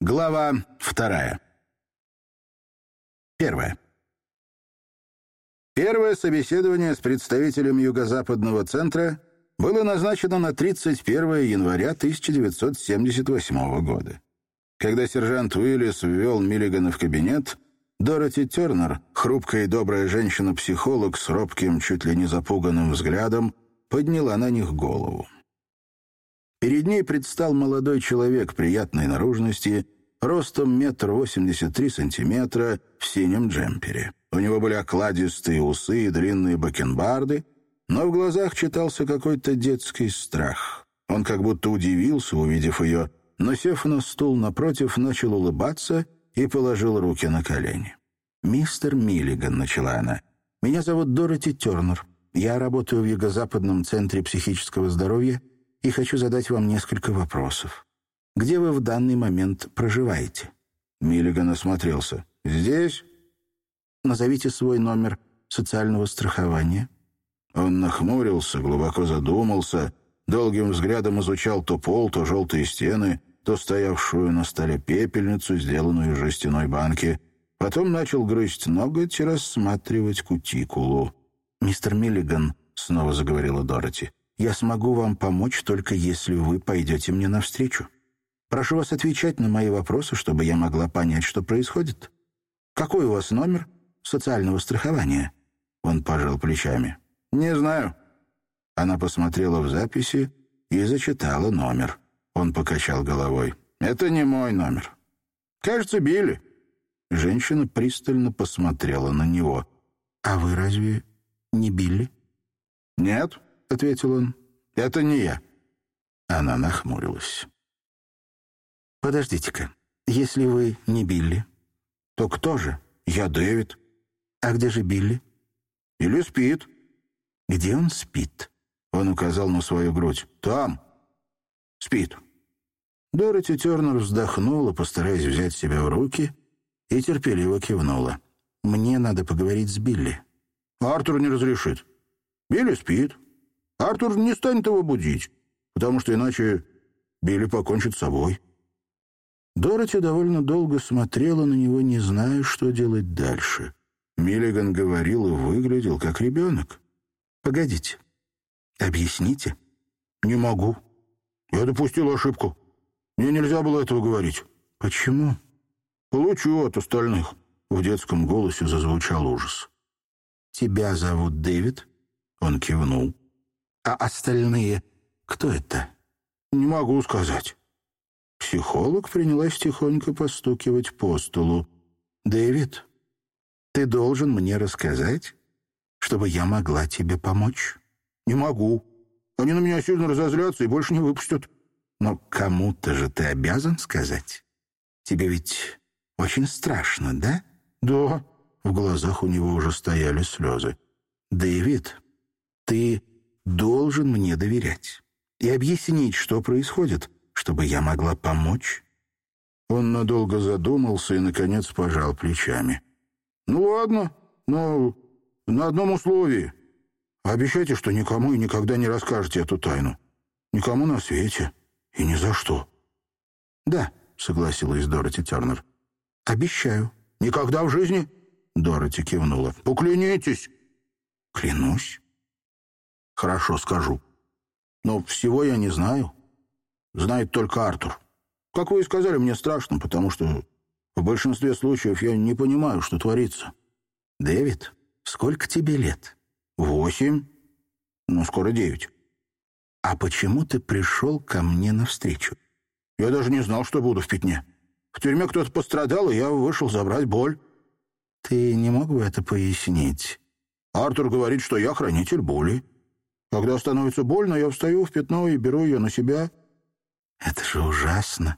Глава вторая. Первое. Первое собеседование с представителем Юго-Западного центра было назначено на 31 января 1978 года. Когда сержант Уиллис ввел Миллигана в кабинет, Дороти Тернер, хрупкая и добрая женщина-психолог с робким, чуть ли не запуганным взглядом, подняла на них голову. Перед ней предстал молодой человек приятной наружности, ростом метр восемьдесят три сантиметра, в синем джемпере. У него были окладистые усы и длинные бакенбарды, но в глазах читался какой-то детский страх. Он как будто удивился, увидев ее, но, сев на стул напротив, начал улыбаться и положил руки на колени. «Мистер Миллиган», — начала она, — «меня зовут Дороти Тернер. Я работаю в Юго-Западном центре психического здоровья и хочу задать вам несколько вопросов. Где вы в данный момент проживаете?» Миллиган осмотрелся. «Здесь?» «Назовите свой номер социального страхования». Он нахмурился, глубоко задумался, долгим взглядом изучал то пол, то желтые стены, то стоявшую на столе пепельницу, сделанную из жестяной банки. Потом начал грызть ноготь и рассматривать кутикулу. «Мистер Миллиган», — снова заговорила Дороти, я смогу вам помочь только если вы пойдете мне навстречу. Прошу вас отвечать на мои вопросы, чтобы я могла понять, что происходит. Какой у вас номер социального страхования?» Он пожал плечами. «Не знаю». Она посмотрела в записи и зачитала номер. Он покачал головой. «Это не мой номер. Кажется, Билли». Женщина пристально посмотрела на него. «А вы разве не Билли?» «Нет», — ответил он. «Это не я». Она нахмурилась. «Подождите-ка. Если вы не Билли, то кто же? Я Дэвид. А где же Билли?» «Или спит». «Где он спит?» Он указал на свою грудь. «Там. Спит». Дороти Тернер вздохнула, постараясь взять себя в руки, и терпеливо кивнула. «Мне надо поговорить с Билли». «Артур не разрешит. Билли спит. Артур не станет его будить, потому что иначе Билли покончит с собой. Дороти довольно долго смотрела на него, не зная, что делать дальше. Миллиган говорил и выглядел как ребенок. «Погодите. Объясните». «Не могу. Я допустил ошибку. Мне нельзя было этого говорить». «Почему?» «Получу от остальных». В детском голосе зазвучал ужас. «Тебя зовут Дэвид?» Он кивнул. А остальные кто это? Не могу сказать. Психолог принялась тихонько постукивать по столу. «Дэвид, ты должен мне рассказать, чтобы я могла тебе помочь?» «Не могу. Они на меня сильно разозлятся и больше не выпустят». «Но кому-то же ты обязан сказать. Тебе ведь очень страшно, да?» «Да». В глазах у него уже стояли слезы. «Дэвид, ты должен мне доверять и объяснить, что происходит, чтобы я могла помочь». Он надолго задумался и, наконец, пожал плечами. «Ну ладно, но на одном условии. Обещайте, что никому и никогда не расскажете эту тайну. Никому на свете и ни за что». «Да», — согласилась Дороти Тернер. «Обещаю». «Никогда в жизни?» — Дороти кивнула. «Поклянитесь». «Клянусь». Хорошо, скажу. Но всего я не знаю. Знает только Артур. Как вы и сказали, мне страшно, потому что в большинстве случаев я не понимаю, что творится. Дэвид, сколько тебе лет? Восемь. Ну, скоро девять. А почему ты пришел ко мне навстречу? Я даже не знал, что буду в пятне. В тюрьме кто-то пострадал, и я вышел забрать боль. Ты не мог бы это пояснить? Артур говорит, что я хранитель боли. Когда становится больно, я встаю в пятно и беру ее на себя. Это же ужасно.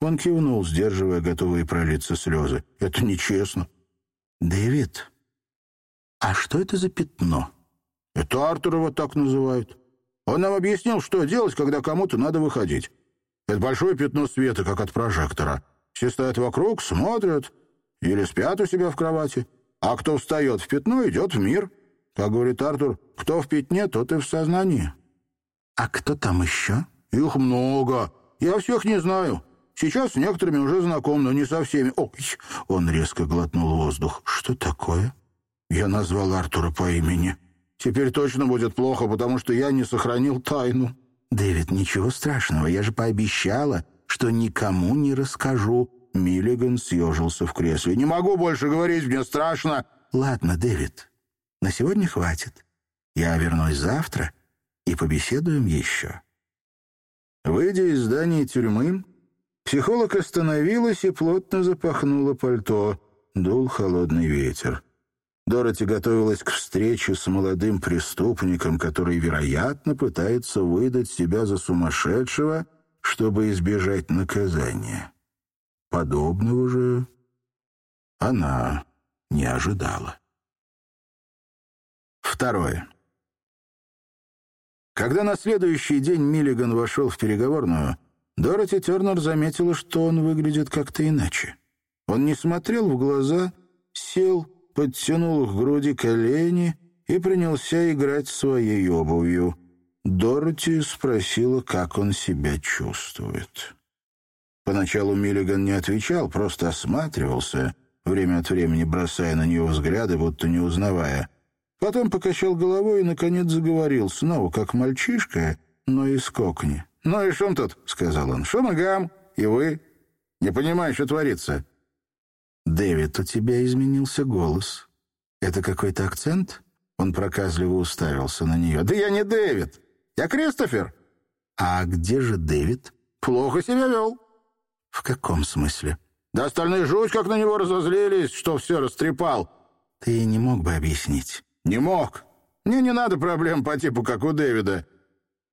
Он кивнул, сдерживая готовые пролиться слезы. Это нечестно. Дэвид, а что это за пятно? Это Артур его так называют. Он нам объяснил, что делать, когда кому-то надо выходить. Это большое пятно света, как от прожектора. Все стоят вокруг, смотрят или спят у себя в кровати. А кто встает в пятно, идет в мир. Как говорит Артур, кто в пятне, тот и в сознании. А кто там еще? Их много. Я всех не знаю. Сейчас с некоторыми уже знаком, но не со всеми. Ой!» Он резко глотнул воздух. «Что такое?» Я назвал Артура по имени. «Теперь точно будет плохо, потому что я не сохранил тайну». «Дэвид, ничего страшного. Я же пообещала, что никому не расскажу». Миллиган съежился в кресле. «Не могу больше говорить, мне страшно». «Ладно, Дэвид, на сегодня хватит. Я вернусь завтра и побеседуем еще». Выйдя из здания тюрьмы, психолог остановилась и плотно запахнула пальто. Дул холодный ветер. Дороти готовилась к встрече с молодым преступником, который, вероятно, пытается выдать себя за сумасшедшего, чтобы избежать наказания. Подобного же она не ожидала. Второе. Когда на следующий день Миллиган вошел в переговорную, Дороти Тернер заметила, что он выглядит как-то иначе. Он не смотрел в глаза, сел, подтянул к груди колени и принялся играть своей обувью. Дороти спросила, как он себя чувствует. Поначалу Миллиган не отвечал, просто осматривался, время от времени бросая на нее взгляды, будто не узнавая — Потом покачал головой и, наконец, заговорил, снова как мальчишка, но из кокни. «Ну и шум тут?» — сказал он. «Шум и гам. И вы? Не понимаю, что творится». «Дэвид, у тебя изменился голос. Это какой-то акцент?» Он проказливо уставился на нее. «Да я не Дэвид. Я Кристофер». «А где же Дэвид?» «Плохо себя вел». «В каком смысле?» «Да остальные жуть как на него разозлились, что все растрепал». «Ты не мог бы объяснить?» «Не мог. Мне не надо проблем по типу, как у Дэвида».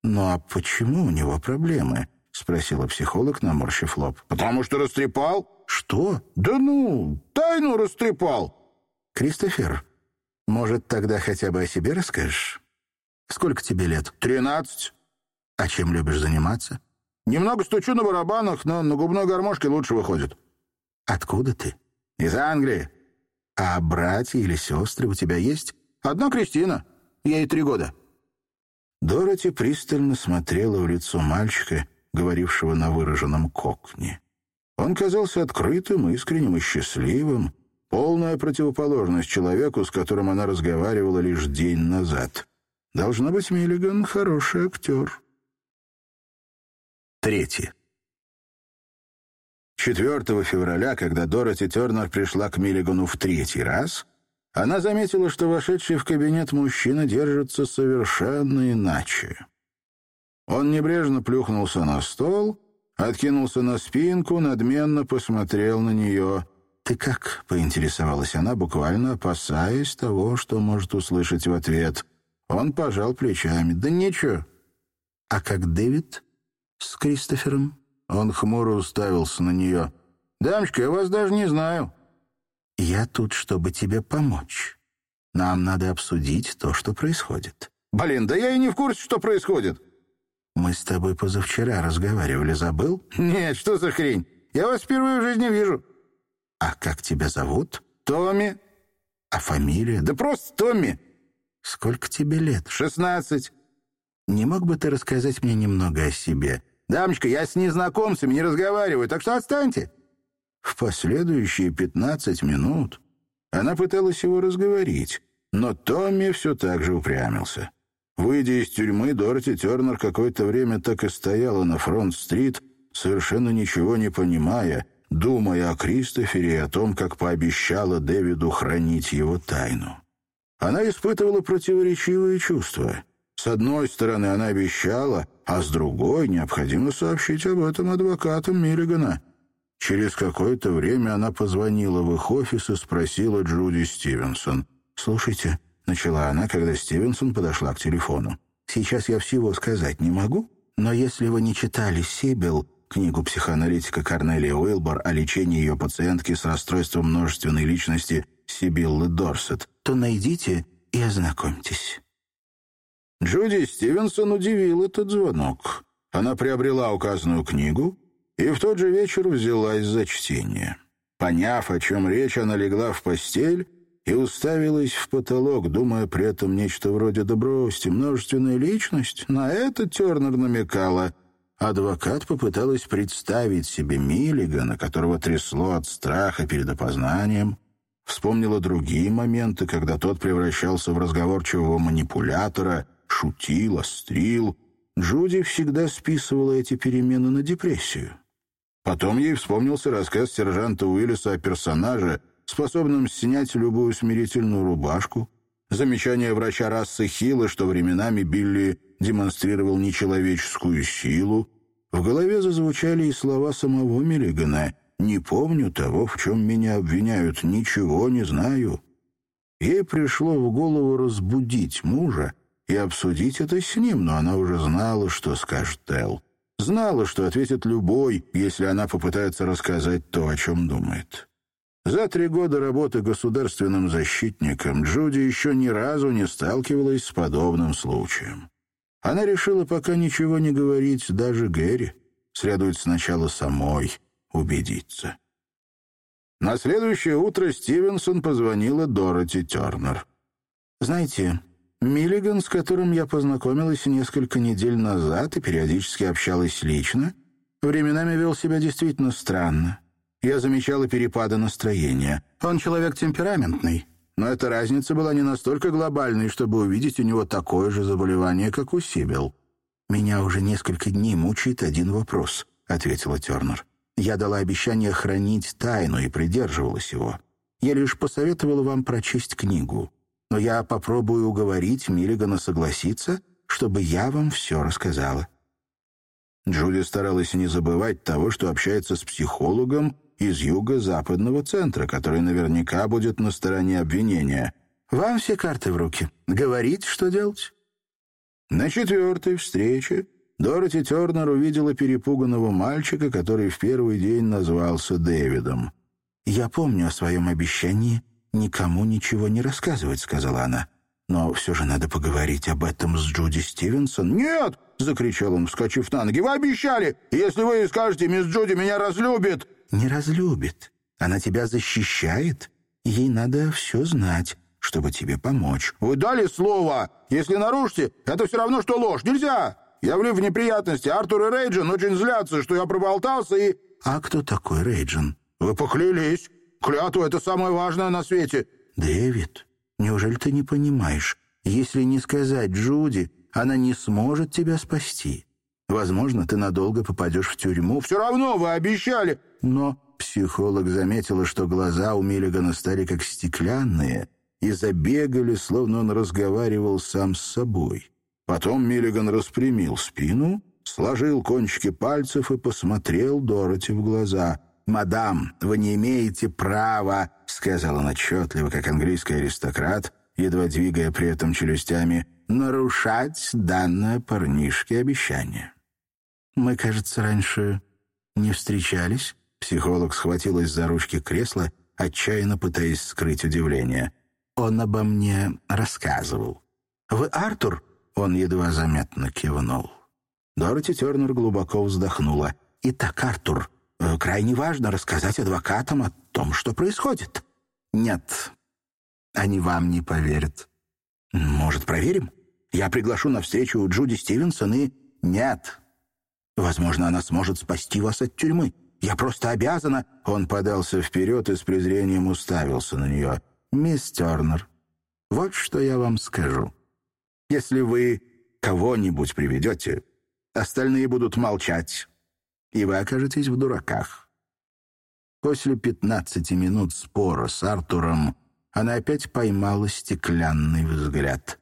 «Ну а почему у него проблемы?» — спросила психолог, наморщив лоб. «Потому что растрепал». «Что?» «Да ну, тайну растрепал». «Кристофер, может, тогда хотя бы о себе расскажешь? Сколько тебе лет?» «Тринадцать». «А чем любишь заниматься?» «Немного стучу на барабанах, но на губной гармошке лучше выходит». «Откуда ты?» «Из Англии». «А братья или сестры у тебя есть?» Одна Кристина. Ей три года». Дороти пристально смотрела в лицо мальчика, говорившего на выраженном кокне. Он казался открытым, искренним и счастливым, полная противоположность человеку, с которым она разговаривала лишь день назад. Должно быть, Миллиган — хороший актер. Третье. 4 февраля, когда Дороти Тернер пришла к Миллигану в третий раз — она заметила, что вошедший в кабинет мужчина держится совершенно иначе. Он небрежно плюхнулся на стол, откинулся на спинку, надменно посмотрел на нее. «Ты как?» — поинтересовалась она, буквально опасаясь того, что может услышать в ответ. Он пожал плечами. «Да ничего». «А как Дэвид?» «С Кристофером?» Он хмуро уставился на нее. «Дамочка, я вас даже не знаю. «Я тут, чтобы тебе помочь. Нам надо обсудить то, что происходит». «Блин, да я и не в курсе, что происходит». «Мы с тобой позавчера разговаривали, забыл?» «Нет, что за хрень? Я вас впервые в жизни вижу». «А как тебя зовут?» «Томми». «А фамилия?» «Да просто Томми». «Сколько тебе лет?» «Шестнадцать». «Не мог бы ты рассказать мне немного о себе?» «Дамочка, я с незнакомцами не разговариваю, так что отстаньте». В последующие пятнадцать минут она пыталась его разговорить, но Томми все так же упрямился. Выйдя из тюрьмы, Дороти Тернер какое-то время так и стояла на фронт-стрит, совершенно ничего не понимая, думая о Кристофере и о том, как пообещала Дэвиду хранить его тайну. Она испытывала противоречивые чувства. С одной стороны, она обещала, а с другой необходимо сообщить об этом адвокатам Миллигана. Через какое-то время она позвонила в их офис и спросила Джуди Стивенсон. «Слушайте», — начала она, когда Стивенсон подошла к телефону. «Сейчас я всего сказать не могу, но если вы не читали «Сибил», книгу психоаналитика Корнелия Уилбор о лечении ее пациентки с расстройством множественной личности Сибиллы Дорсет, то найдите и ознакомьтесь». Джуди Стивенсон удивил этот звонок. Она приобрела указанную книгу и в тот же вечер взялась за чтение. Поняв, о чем речь, она легла в постель и уставилась в потолок, думая при этом нечто вроде «да множественная личность». На это Тернер намекала. адвокат попыталась представить себе Миллигана, которого трясло от страха перед опознанием, вспомнила другие моменты, когда тот превращался в разговорчивого манипулятора, шутил, острил. Джуди всегда списывала эти перемены на депрессию. Потом ей вспомнился рассказ сержанта Уиллиса о персонаже, способном снять любую смирительную рубашку, замечание врача расы Хилла, что временами Билли демонстрировал нечеловеческую силу. В голове зазвучали и слова самого Миллигана «Не помню того, в чем меня обвиняют, ничего не знаю». Ей пришло в голову разбудить мужа и обсудить это с ним, но она уже знала, что скажет Эл. Знала, что ответит любой, если она попытается рассказать то, о чем думает. За три года работы государственным защитником Джуди еще ни разу не сталкивалась с подобным случаем. Она решила пока ничего не говорить даже Гэри. Следует сначала самой убедиться. На следующее утро Стивенсон позвонила Дороти Тернер. «Знаете, Миллиган, с которым я познакомилась несколько недель назад и периодически общалась лично, временами вел себя действительно странно я замечала перепады настроения. Он человек темпераментный, но эта разница была не настолько глобальной, чтобы увидеть у него такое же заболевание, как у Сибил. «Меня уже несколько дней мучает один вопрос», — ответила Тернер. «Я дала обещание хранить тайну и придерживалась его. Я лишь посоветовала вам прочесть книгу. Но я попробую уговорить Миллигана согласиться, чтобы я вам все рассказала». Джули старалась не забывать того, что общается с психологом из юго-западного центра, который наверняка будет на стороне обвинения. Вам все карты в руки. Говорите, что делать. На четвертой встрече Дороти Тернер увидела перепуганного мальчика, который в первый день назвался Дэвидом. «Я помню о своем обещании никому ничего не рассказывать», — сказала она. «Но все же надо поговорить об этом с Джуди Стивенсон». «Нет!» — закричал он, вскочив на ноги. «Вы обещали! Если вы скажете, мисс Джуди меня разлюбит!» не разлюбит. Она тебя защищает. Ей надо все знать, чтобы тебе помочь». «Вы дали слово! Если нарушите, это все равно, что ложь. Нельзя! Я влив в неприятности. Артур и Рейджин очень злятся, что я проболтался и...» «А кто такой Рейджин?» «Вы поклялись. Клятва — это самое важное на свете». «Дэвид, неужели ты не понимаешь? Если не сказать Джуди, она не сможет тебя спасти. Возможно, ты надолго попадешь в тюрьму. Все равно вы обещали. Но психолог заметила, что глаза у Миллигана стали как стеклянные и забегали, словно он разговаривал сам с собой. Потом Миллиган распрямил спину, сложил кончики пальцев и посмотрел Дороти в глаза. «Мадам, вы не имеете права», — сказал он отчетливо, как английский аристократ, едва двигая при этом челюстями, «нарушать данное парнишке обещание». «Мы, кажется, раньше не встречались?» Психолог схватилась за ручки кресла, отчаянно пытаясь скрыть удивление. «Он обо мне рассказывал». «Вы Артур?» Он едва заметно кивнул. Дороти Тернер глубоко вздохнула. «Итак, Артур, крайне важно рассказать адвокатам о том, что происходит». «Нет, они вам не поверят». «Может, проверим? Я приглашу на встречу Джуди Стивенсон и...» «Нет, Возможно, она сможет спасти вас от тюрьмы. Я просто обязана...» Он подался вперед и с презрением уставился на нее. «Мисс Тернер, вот что я вам скажу. Если вы кого-нибудь приведете, остальные будут молчать, и вы окажетесь в дураках». После пятнадцати минут спора с Артуром она опять поймала стеклянный взгляд.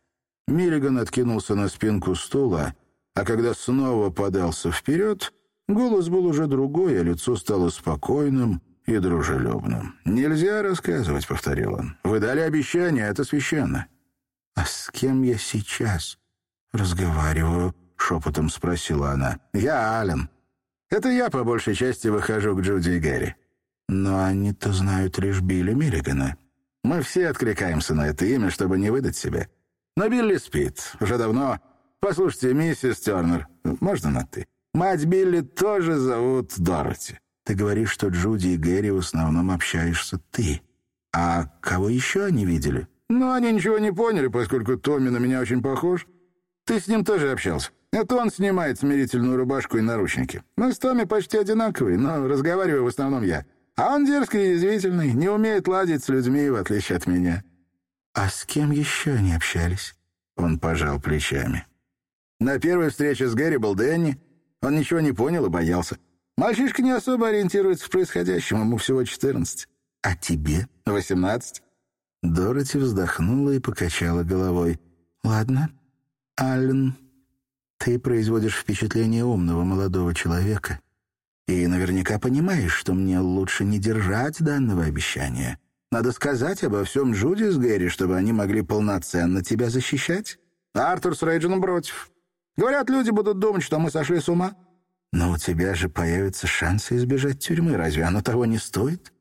Миллиган откинулся на спинку стула а когда снова подался вперед, голос был уже другой, а лицо стало спокойным и дружелюбным. «Нельзя рассказывать», — повторил он. «Вы дали обещание, это священно». «А с кем я сейчас разговариваю?» — шепотом спросила она. «Я Ален. Это я по большей части выхожу к Джуди и Гэри. Но они-то знают лишь Билли Миллигана. Мы все откликаемся на это имя, чтобы не выдать себя. Но Билли спит. Уже давно Послушайте, миссис Тернер, можно на «ты»? Мать Билли тоже зовут Дороти. Ты говоришь, что Джуди и Гэри в основном общаешься ты. А кого еще они видели? Ну, они ничего не поняли, поскольку Томми на меня очень похож. Ты с ним тоже общался. Это он снимает смирительную рубашку и наручники. Мы с Томми почти одинаковые, но разговариваю в основном я. А он дерзкий и язвительный, не умеет ладить с людьми, в отличие от меня». «А с кем еще они общались?» Он пожал плечами. На первой встрече с Гэри был Дэнни. Он ничего не понял и боялся. Мальчишка не особо ориентируется в происходящем, ему всего четырнадцать. А тебе? Восемнадцать. Дороти вздохнула и покачала головой. «Ладно, Аллен, ты производишь впечатление умного молодого человека и наверняка понимаешь, что мне лучше не держать данного обещания. Надо сказать обо всем Джуди с Гэри, чтобы они могли полноценно тебя защищать. Артур с Рейджином против. Говорят, люди будут думать, что мы сошли с ума. Но у тебя же появятся шансы избежать тюрьмы. Разве оно того не стоит?»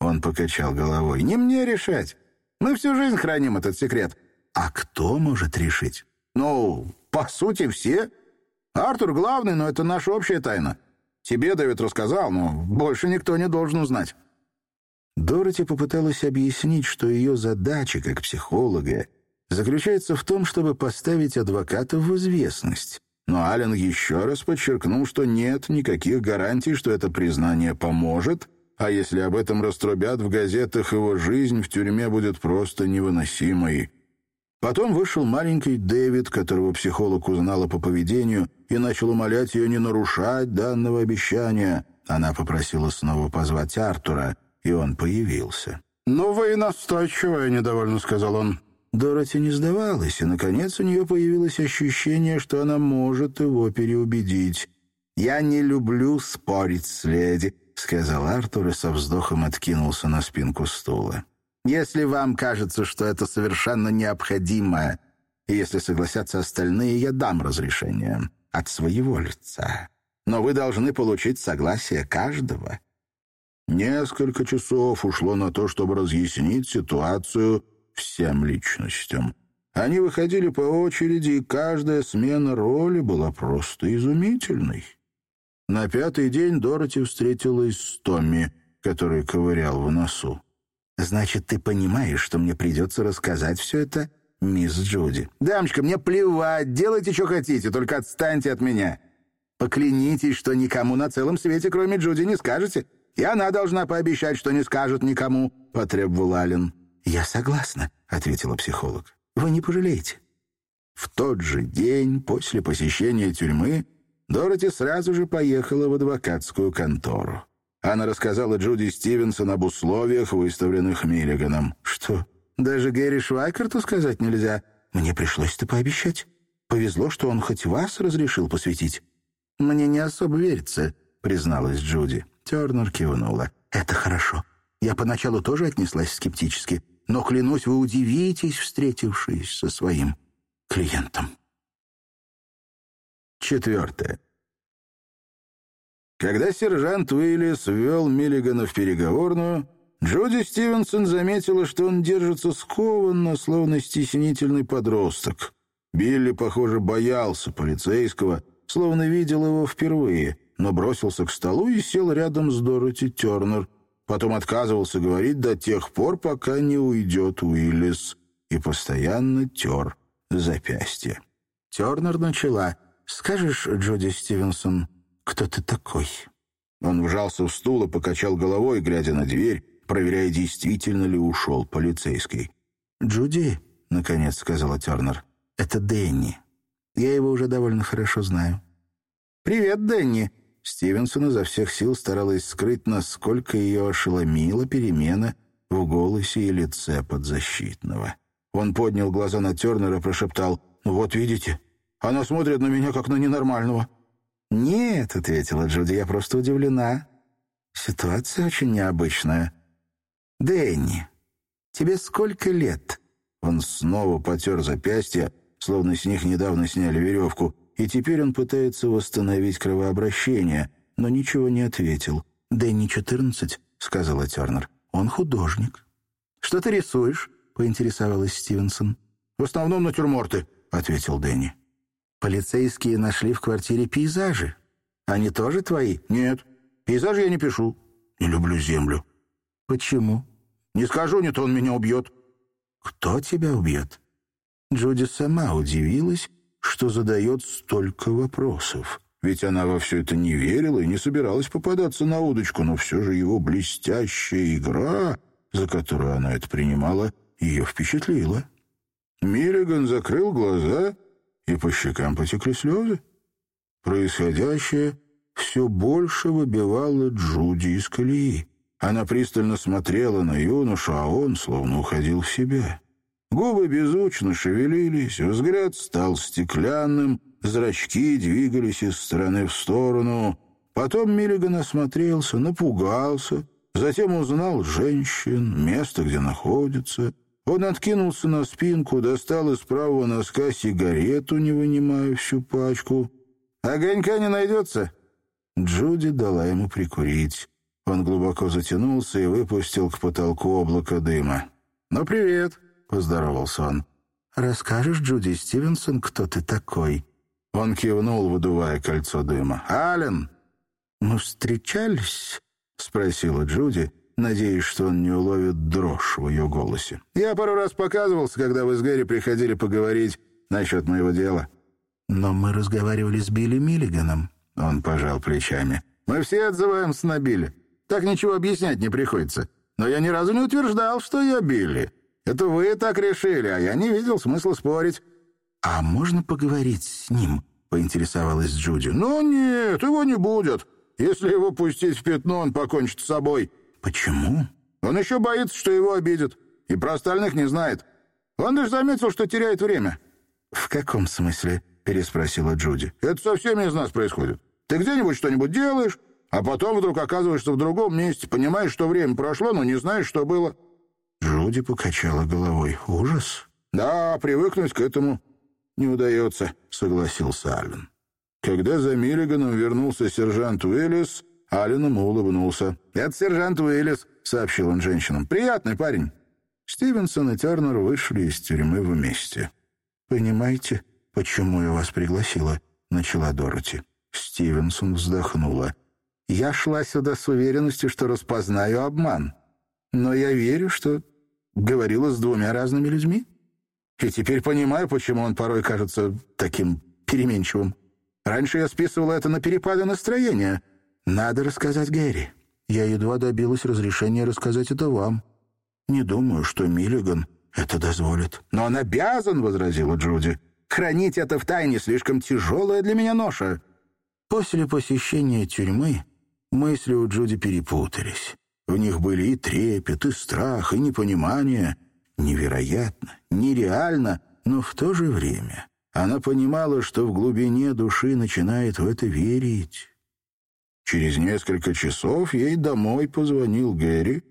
Он покачал головой. «Не мне решать. Мы всю жизнь храним этот секрет». «А кто может решить?» «Ну, по сути, все. Артур главный, но это наша общая тайна. Тебе Дэвид рассказал, но больше никто не должен узнать». Дороти попыталась объяснить, что ее задача как психолога заключается в том, чтобы поставить адвоката в известность. Но Аллен еще раз подчеркнул, что нет никаких гарантий, что это признание поможет, а если об этом раструбят в газетах, его жизнь в тюрьме будет просто невыносимой. Потом вышел маленький Дэвид, которого психолог узнала по поведению, и начал умолять ее не нарушать данного обещания. Она попросила снова позвать Артура, и он появился. «Ну вы и настойчивая», — недовольно сказал он. Дороти не сдавалась, и, наконец, у нее появилось ощущение, что она может его переубедить. «Я не люблю спорить с леди», — сказал Артур и со вздохом откинулся на спинку стула. «Если вам кажется, что это совершенно необходимо, и если согласятся остальные, я дам разрешение от своего лица. Но вы должны получить согласие каждого». Несколько часов ушло на то, чтобы разъяснить ситуацию всем личностям. Они выходили по очереди, и каждая смена роли была просто изумительной. На пятый день Дороти встретилась с Томми, который ковырял в носу. «Значит, ты понимаешь, что мне придется рассказать все это мисс Джуди?» «Дамочка, мне плевать, делайте, что хотите, только отстаньте от меня. Поклянитесь, что никому на целом свете, кроме Джуди, не скажете, и она должна пообещать, что не скажет никому», — потребовал Аллен. «Я согласна», — ответила психолог. «Вы не пожалеете». В тот же день после посещения тюрьмы Дороти сразу же поехала в адвокатскую контору. Она рассказала Джуди Стивенсон об условиях, выставленных Миллиганом. «Что, даже Гэри Швайкарту сказать нельзя? Мне пришлось это пообещать. Повезло, что он хоть вас разрешил посвятить». «Мне не особо верится», — призналась Джуди. Тернер кивнула. «Это хорошо. Я поначалу тоже отнеслась скептически, но, клянусь, вы удивитесь, встретившись со своим клиентом». Четвертое. Когда сержант Уиллис ввел Миллигана в переговорную, Джуди Стивенсон заметила, что он держится скованно, словно стеснительный подросток. Билли, похоже, боялся полицейского, словно видел его впервые, но бросился к столу и сел рядом с Дороти Тернер. Потом отказывался говорить до тех пор, пока не уйдет Уиллис, и постоянно тер запястье. Тернер начала — «Скажешь, Джоди Стивенсон, кто ты такой?» Он вжался в стул и покачал головой, глядя на дверь, проверяя, действительно ли ушел полицейский. «Джуди», — наконец сказала Тернер, — «это Дэнни. Я его уже довольно хорошо знаю». «Привет, Дэнни!» Стивенсон изо всех сил старалась скрыть, насколько ее ошеломила перемена в голосе и лице подзащитного. Он поднял глаза на Тернера и прошептал «Вот видите, она смотрит на меня, как на ненормального». «Нет», — ответила Джуди, — «я просто удивлена. Ситуация очень необычная». «Дэнни, тебе сколько лет?» Он снова потер запястье, словно с них недавно сняли веревку, и теперь он пытается восстановить кровообращение, но ничего не ответил. «Дэнни четырнадцать», — сказала Тернер. «Он художник». «Что ты рисуешь?» — поинтересовалась Стивенсон. «В основном натюрморты», — ответил Дэнни. Полицейские нашли в квартире пейзажи. Они тоже твои? Нет. Пейзажи я не пишу. Не люблю землю. Почему? Не скажу, не то он меня убьет. Кто тебя убьет? Джуди сама удивилась, что задает столько вопросов. Ведь она во все это не верила и не собиралась попадаться на удочку, но все же его блестящая игра, за которую она это принимала, ее впечатлила. Миллиган закрыл глаза, и по щекам потекли слезы. Происходящее все больше выбивало Джуди из колеи. Она пристально смотрела на юношу, а он словно уходил в себя. Губы беззвучно шевелились, взгляд стал стеклянным, зрачки двигались из стороны в сторону. Потом Миллиган осмотрелся, напугался, затем узнал женщин, место, где находится. Он откинулся на спинку, достал из правого носка сигарету, не вынимая всю пачку. «Огонька не найдется?» Джуди дала ему прикурить. Он глубоко затянулся и выпустил к потолку облако дыма. «Ну, привет!» — поздоровался он. «Расскажешь, Джуди Стивенсон, кто ты такой?» Он кивнул, выдувая кольцо дыма. «Аллен!» «Мы встречались?» — спросила Джуди, надеясь, что он не уловит дрожь в ее голосе. «Я пару раз показывался, когда вы с Гэри приходили поговорить насчет моего дела». «Но мы разговаривали с Билли Миллиганом». Он пожал плечами. «Мы все отзываемся на Билли. Так ничего объяснять не приходится. Но я ни разу не утверждал, что я Билли. Это вы так решили, а я не видел смысла спорить». «А можно поговорить с ним?» — поинтересовалась Джуди. «Ну нет, его не будет. Если его пустить в пятно, он покончит с собой». «Почему?» «Он еще боится, что его обидят. И про остальных не знает. Он даже заметил, что теряет время». «В каком смысле?» — переспросила Джуди. «Это со всеми из нас происходит. Ты где-нибудь что-нибудь делаешь, а потом вдруг оказываешься в другом месте, понимаешь, что время прошло, но не знаешь, что было». Джуди покачала головой. «Ужас?» «Да, привыкнуть к этому не удается», — согласился Аллен. Когда за Миллиганом вернулся сержант Уиллис, Аллен ему улыбнулся. «Это сержант Уиллис», — сообщил он женщинам. «Приятный парень». Стивенсон и Тернер вышли из тюрьмы вместе. «Понимаете, почему я вас пригласила?» — начала Дороти. Стивенсон вздохнула. «Я шла сюда с уверенностью, что распознаю обман. Но я верю, что говорила с двумя разными людьми. И теперь понимаю, почему он порой кажется таким переменчивым. Раньше я списывала это на перепады настроения. Надо рассказать Гэри. Я едва добилась разрешения рассказать это вам. Не думаю, что Миллиган это дозволит». «Но он обязан», — возразила Джуди. «Хранить это в тайне слишком тяжелая для меня ноша». После посещения тюрьмы мысли у Джуди перепутались. В них были и трепет, и страх, и непонимание. Невероятно, нереально, но в то же время она понимала, что в глубине души начинает в это верить. Через несколько часов ей домой позвонил Гэри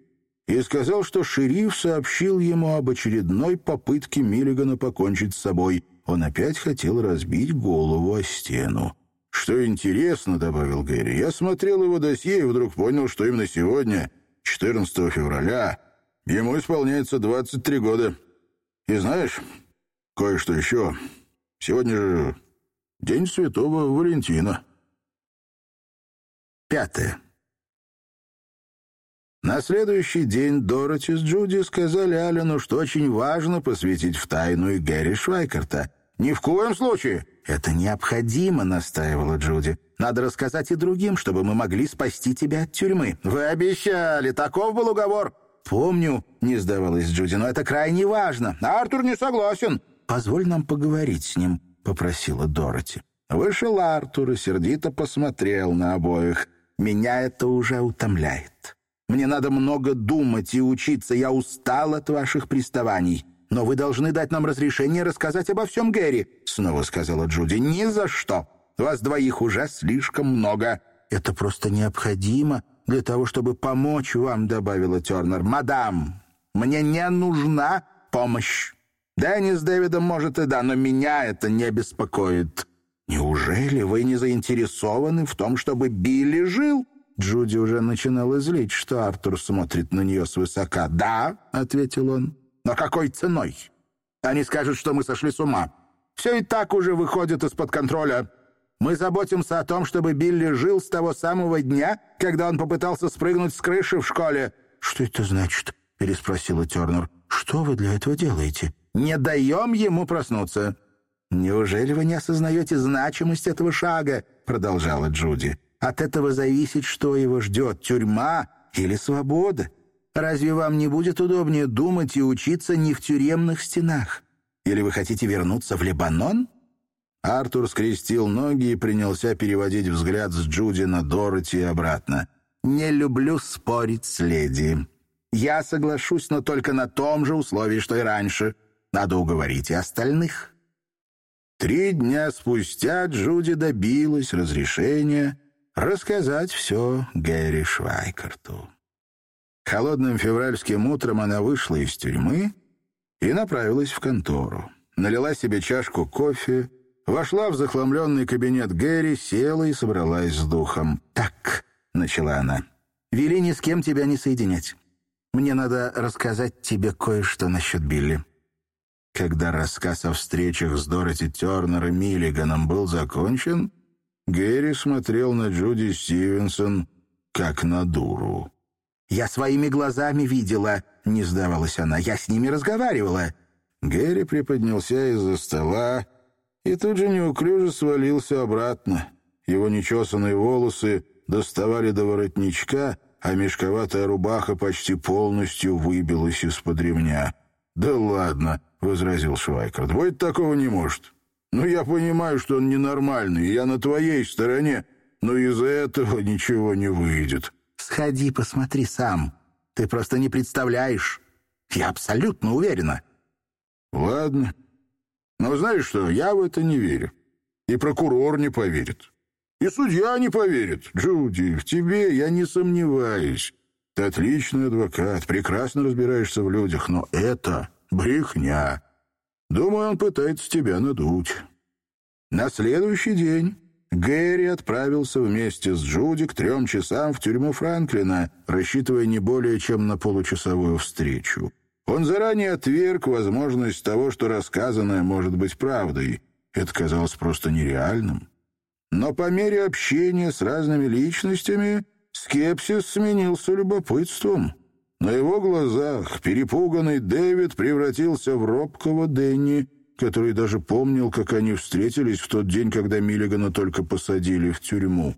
и сказал, что шериф сообщил ему об очередной попытке Миллигана покончить с собой. Он опять хотел разбить голову о стену. «Что интересно», — добавил Гэри, — «я смотрел его досье и вдруг понял, что именно сегодня, 14 февраля, ему исполняется 23 года. И знаешь, кое-что еще. Сегодня же День Святого Валентина». Пятое. На следующий день Дороти с Джуди сказали Алену, что очень важно посвятить в тайну и Гэри Швайкарта. «Ни в коем случае!» «Это необходимо», — настаивала Джуди. «Надо рассказать и другим, чтобы мы могли спасти тебя от тюрьмы». «Вы обещали! Таков был уговор!» «Помню», — не сдавалась Джуди, — «но это крайне важно». «Артур не согласен». «Позволь нам поговорить с ним», — попросила Дороти. Вышел Артур и сердито посмотрел на обоих. «Меня это уже утомляет. Мне надо много думать и учиться. Я устал от ваших приставаний. Но вы должны дать нам разрешение рассказать обо всем Гэри», — снова сказала Джуди. «Ни за что. Вас двоих уже слишком много». «Это просто необходимо для того, чтобы помочь вам», — добавила Тернер. «Мадам, мне не нужна помощь. Дэнни с Дэвидом, может, и да, но меня это не беспокоит». «Неужели вы не заинтересованы в том, чтобы Билли жил?» Джуди уже начинала злить, что Артур смотрит на нее свысока. «Да», — ответил он, — «но какой ценой? Они скажут, что мы сошли с ума. Все и так уже выходит из-под контроля. Мы заботимся о том, чтобы Билли жил с того самого дня, когда он попытался спрыгнуть с крыши в школе». «Что это значит?» — переспросила Тернер. «Что вы для этого делаете?» «Не даем ему проснуться». «Неужели вы не осознаете значимость этого шага?» — продолжала Джуди. «От этого зависит, что его ждет, тюрьма или свобода. Разве вам не будет удобнее думать и учиться не в тюремных стенах? Или вы хотите вернуться в Лебанон?» Артур скрестил ноги и принялся переводить взгляд с Джуди на Дороти и обратно. «Не люблю спорить с леди. Я соглашусь, но только на том же условии, что и раньше. Надо уговорить и остальных». Три дня спустя Джуди добилась разрешения рассказать все Гэри Швайкарту. Холодным февральским утром она вышла из тюрьмы и направилась в контору. Налила себе чашку кофе, вошла в захламленный кабинет Гэри, села и собралась с духом. «Так», — начала она, — «вели ни с кем тебя не соединять. Мне надо рассказать тебе кое-что насчет Билли». Когда рассказ о встречах с Дороти Тернер и Миллиганом был закончен, Гэри смотрел на Джуди Стивенсон как на дуру. «Я своими глазами видела», — не сдавалась она. «Я с ними разговаривала». Гэри приподнялся из-за стола и тут же неуклюже свалился обратно. Его нечесанные волосы доставали до воротничка, а мешковатая рубаха почти полностью выбилась из-под ремня. «Да ладно», — возразил Швайкард, — «быть такого не может. Ну, я понимаю, что он ненормальный, и я на твоей стороне, но из-за этого ничего не выйдет». «Сходи, посмотри сам. Ты просто не представляешь. Я абсолютно уверена». «Ладно. Но знаешь что, я в это не верю. И прокурор не поверит. И судья не поверит. Джуди, в тебе я не сомневаюсь. Ты отличный адвокат, прекрасно разбираешься в людях, но это брехня. Думаю, он пытается тебя надуть». На следующий день Гэри отправился вместе с Джуди к трем часам в тюрьму Франклина, рассчитывая не более чем на получасовую встречу. Он заранее отверг возможность того, что рассказанное может быть правдой. Это казалось просто нереальным. Но по мере общения с разными личностями скепсис сменился любопытством. На его глазах перепуганный Дэвид превратился в робкого Дэнни, который даже помнил, как они встретились в тот день, когда Миллигана только посадили в тюрьму.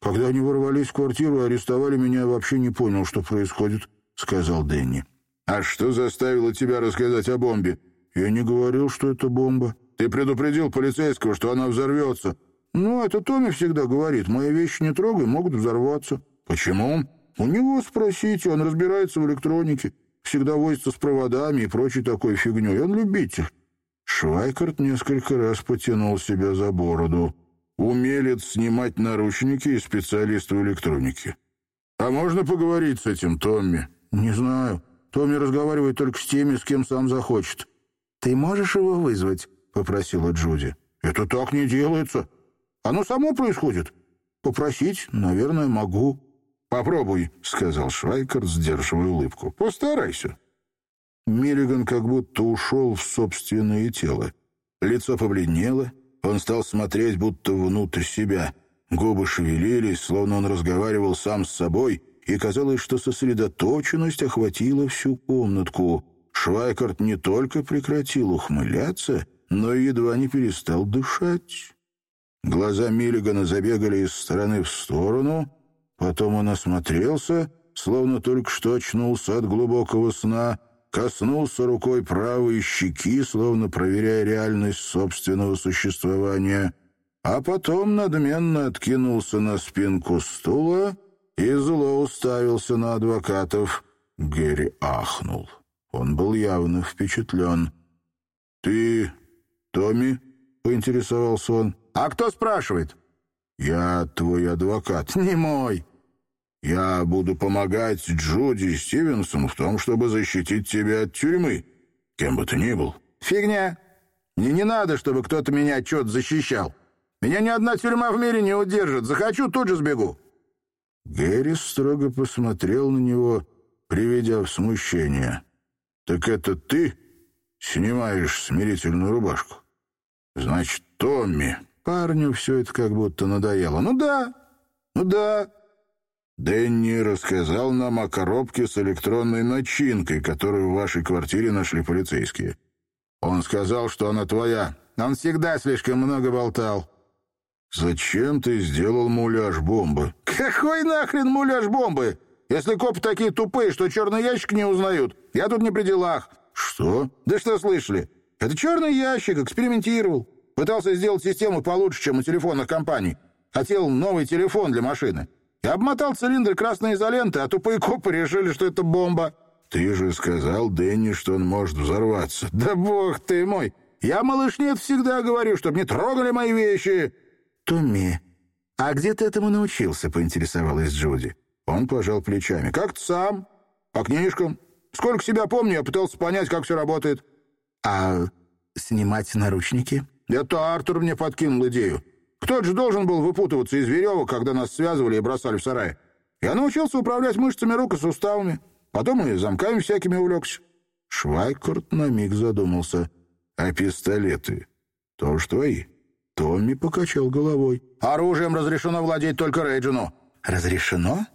«Когда они ворвались в квартиру и арестовали меня, я вообще не понял, что происходит», — сказал Дэнни. «А что заставило тебя рассказать о бомбе?» «Я не говорил, что это бомба». «Ты предупредил полицейского, что она взорвется». «Ну, это Томми всегда говорит. Мои вещи не трогай, могут взорваться». «Почему?» «У него спросите, он разбирается в электронике, всегда возится с проводами и прочей такой фигней. Он любитель». Швайкарт несколько раз потянул себя за бороду. Умелец снимать наручники и специалист в электронике. «А можно поговорить с этим Томми?» «Не знаю. Томми разговаривает только с теми, с кем сам захочет». «Ты можешь его вызвать?» — попросила Джуди. «Это так не делается. Оно само происходит. Попросить, наверное, могу». «Попробуй», — сказал Швайкарт, сдерживая улыбку. «Постарайся». Миллиган как будто ушел в собственное тело. Лицо побледнело, он стал смотреть будто внутрь себя. Губы шевелились, словно он разговаривал сам с собой, и казалось, что сосредоточенность охватила всю комнатку. Швайкарт не только прекратил ухмыляться, но и едва не перестал дышать. Глаза Миллигана забегали из стороны в сторону, потом он осмотрелся, словно только что очнулся от глубокого сна, коснулся рукой правой щеки, словно проверяя реальность собственного существования, а потом надменно откинулся на спинку стула и зло уставился на адвокатов. Гэри ахнул. Он был явно впечатлен. «Ты Томми?» — поинтересовался он. «А кто спрашивает?» «Я твой адвокат». «Не мой». Я буду помогать Джуди Стивенсон в том, чтобы защитить тебя от тюрьмы, кем бы ты ни был». «Фигня. Мне не надо, чтобы кто-то меня отчет защищал. Меня ни одна тюрьма в мире не удержит. Захочу, тут же сбегу». Гэри строго посмотрел на него, приведя в смущение. «Так это ты снимаешь смирительную рубашку? Значит, Томми...» Парню все это как будто надоело. «Ну да, ну да». Дэнни рассказал нам о коробке с электронной начинкой, которую в вашей квартире нашли полицейские. Он сказал, что она твоя. Он всегда слишком много болтал». «Зачем ты сделал муляж бомбы?» «Какой нахрен муляж бомбы? Если копы такие тупые, что черный ящик не узнают. Я тут не при делах». «Что?» «Да что слышали? Это черный ящик, экспериментировал. Пытался сделать систему получше, чем у телефонных компаний. Хотел новый телефон для машины. Я обмотал цилиндр красной изолентой, а тупые копы решили, что это бомба». «Ты же сказал Дэнни, что он может взорваться». «Да бог ты мой! Я малышнет всегда говорю, чтобы не трогали мои вещи!» «Томми, а где ты этому научился?» — поинтересовалась Джуди. Он пожал плечами. «Как-то сам. По книжкам. Сколько себя помню, я пытался понять, как все работает». «А снимать наручники?» «Это Артур мне подкинул идею. Кто же должен был выпутываться из веревок, когда нас связывали и бросали в сарай? Я научился управлять мышцами рук и суставами. Потом и замками всякими увлекся». Швайкорт на миг задумался. «А пистолеты? Тоже твои?» Томми покачал головой. «Оружием разрешено владеть только Рейджину». «Разрешено?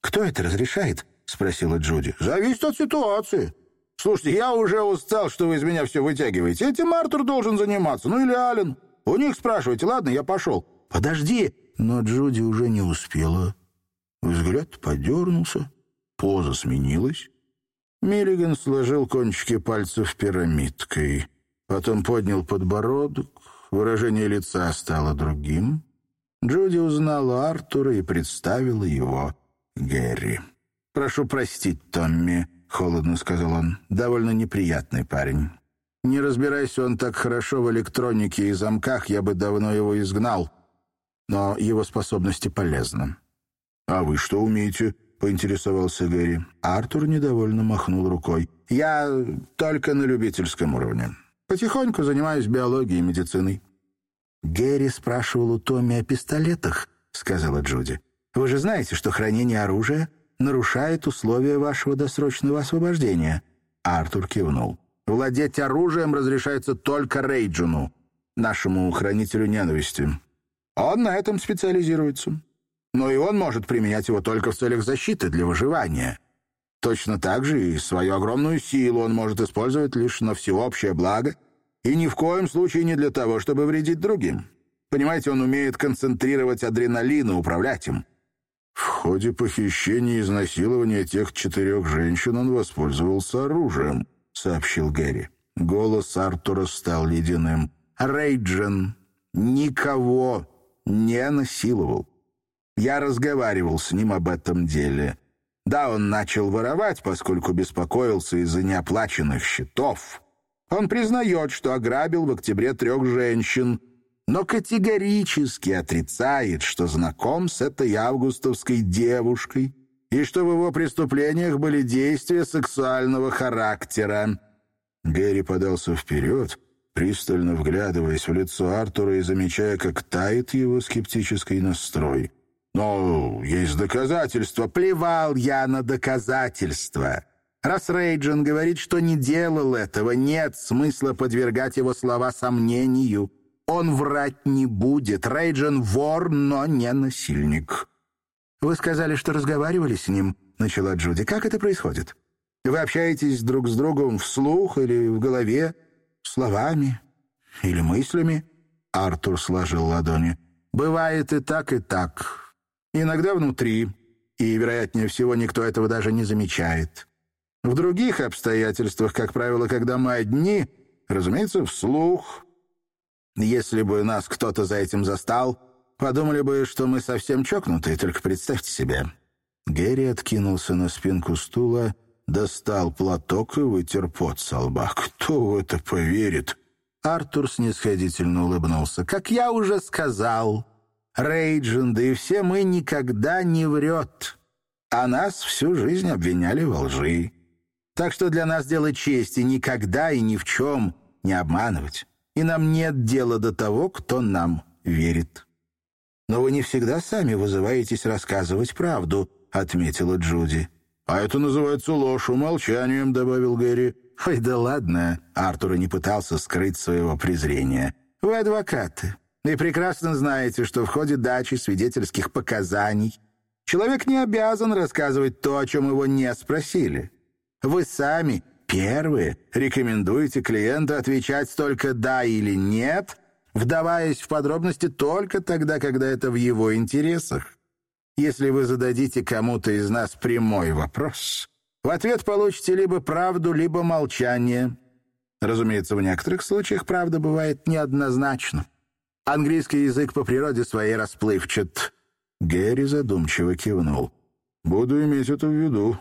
Кто это разрешает?» — спросила Джуди. «Зависит от ситуации. Слушайте, я уже устал, что вы из меня все вытягиваете. Этим Артур должен заниматься, ну или Ален. У них спрашивайте, ладно, я пошел». «Подожди!» Но Джуди уже не успела. Взгляд подернулся, поза сменилась. Миллиган сложил кончики пальцев пирамидкой. Потом поднял подбородок, Выражение лица стало другим. Джуди узнала Артура и представила его Герри. «Прошу простить, Томми», — холодно сказал он. «Довольно неприятный парень. Не разбираясь он так хорошо в электронике и замках, я бы давно его изгнал. Но его способности полезны». «А вы что умеете?» — поинтересовался Гэри. Артур недовольно махнул рукой. «Я только на любительском уровне. Потихоньку занимаюсь биологией и медициной». «Герри спрашивал у Томми о пистолетах», — сказала Джуди. «Вы же знаете, что хранение оружия нарушает условия вашего досрочного освобождения». Артур кивнул. «Владеть оружием разрешается только Рейджуну, нашему хранителю ненависти. Он на этом специализируется. Но и он может применять его только в целях защиты, для выживания». Точно так же и свою огромную силу он может использовать лишь на всеобщее благо и ни в коем случае не для того, чтобы вредить другим. Понимаете, он умеет концентрировать адреналин и управлять им. В ходе похищения и изнасилования тех четырех женщин он воспользовался оружием, сообщил Гэри. Голос Артура стал ледяным. Рейджен никого не насиловал. Я разговаривал с ним об этом деле. Да, он начал воровать, поскольку беспокоился из-за неоплаченных счетов. Он признает, что ограбил в октябре трех женщин, но категорически отрицает, что знаком с этой августовской девушкой и что в его преступлениях были действия сексуального характера. Гэри подался вперед, пристально вглядываясь в лицо Артура и замечая, как тает его скептический настрой. Но есть доказательства. Плевал я на доказательства. Раз Рейджин говорит, что не делал этого, нет смысла подвергать его слова сомнению. Он врать не будет. Рейджин вор, но не насильник. «Вы сказали, что разговаривали с ним», — начала Джуди. «Как это происходит? Вы общаетесь друг с другом вслух или в голове, словами или мыслями?» Артур сложил ладони. «Бывает и так, и так. Иногда внутри, и, вероятнее всего, никто этого даже не замечает. В других обстоятельствах, как правило, когда мы одни, разумеется, вслух. Если бы нас кто-то за этим застал, подумали бы, что мы совсем чокнутые, только представьте себе». Гэри откинулся на спинку стула, достал платок и вытер пот со лба. «Кто в это поверит?» Артур снисходительно улыбнулся. «Как я уже сказал, Рейджин, да и все мы никогда не врет. А нас всю жизнь обвиняли во лжи. Так что для нас дело чести никогда и ни в чем не обманывать. И нам нет дела до того, кто нам верит. Но вы не всегда сами вызываетесь рассказывать правду, отметила Джуди. «А это называется ложь умолчанием», — добавил Гэри. «Ой, да ладно!» — Артур не пытался скрыть своего презрения. «Вы адвокаты. И прекрасно знаете, что в ходе дачи свидетельских показаний человек не обязан рассказывать то, о чем его не спросили. Вы сами Первые рекомендуете клиенту отвечать только «да» или «нет», вдаваясь в подробности только тогда, когда это в его интересах. Если вы зададите кому-то из нас прямой вопрос, в ответ получите либо правду, либо молчание. Разумеется, в некоторых случаях правда бывает неоднозначна. Английский язык по природе своей расплывчат. Гэри задумчиво кивнул. «Буду иметь это в виду.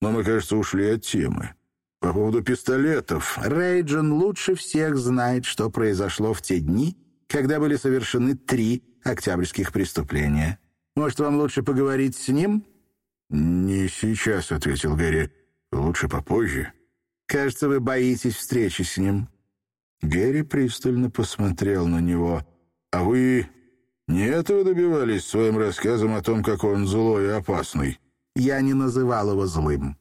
Но мы, кажется, ушли от темы. По поводу пистолетов. Рейджин лучше всех знает, что произошло в те дни, когда были совершены три октябрьских преступления. Может, вам лучше поговорить с ним?» «Не сейчас», — ответил Гэри. «Лучше попозже». «Кажется, вы боитесь встречи с ним». Гэри пристально посмотрел на него. «А вы не этого добивались своим рассказом о том, как он злой и опасный?» «Я не называл его злым».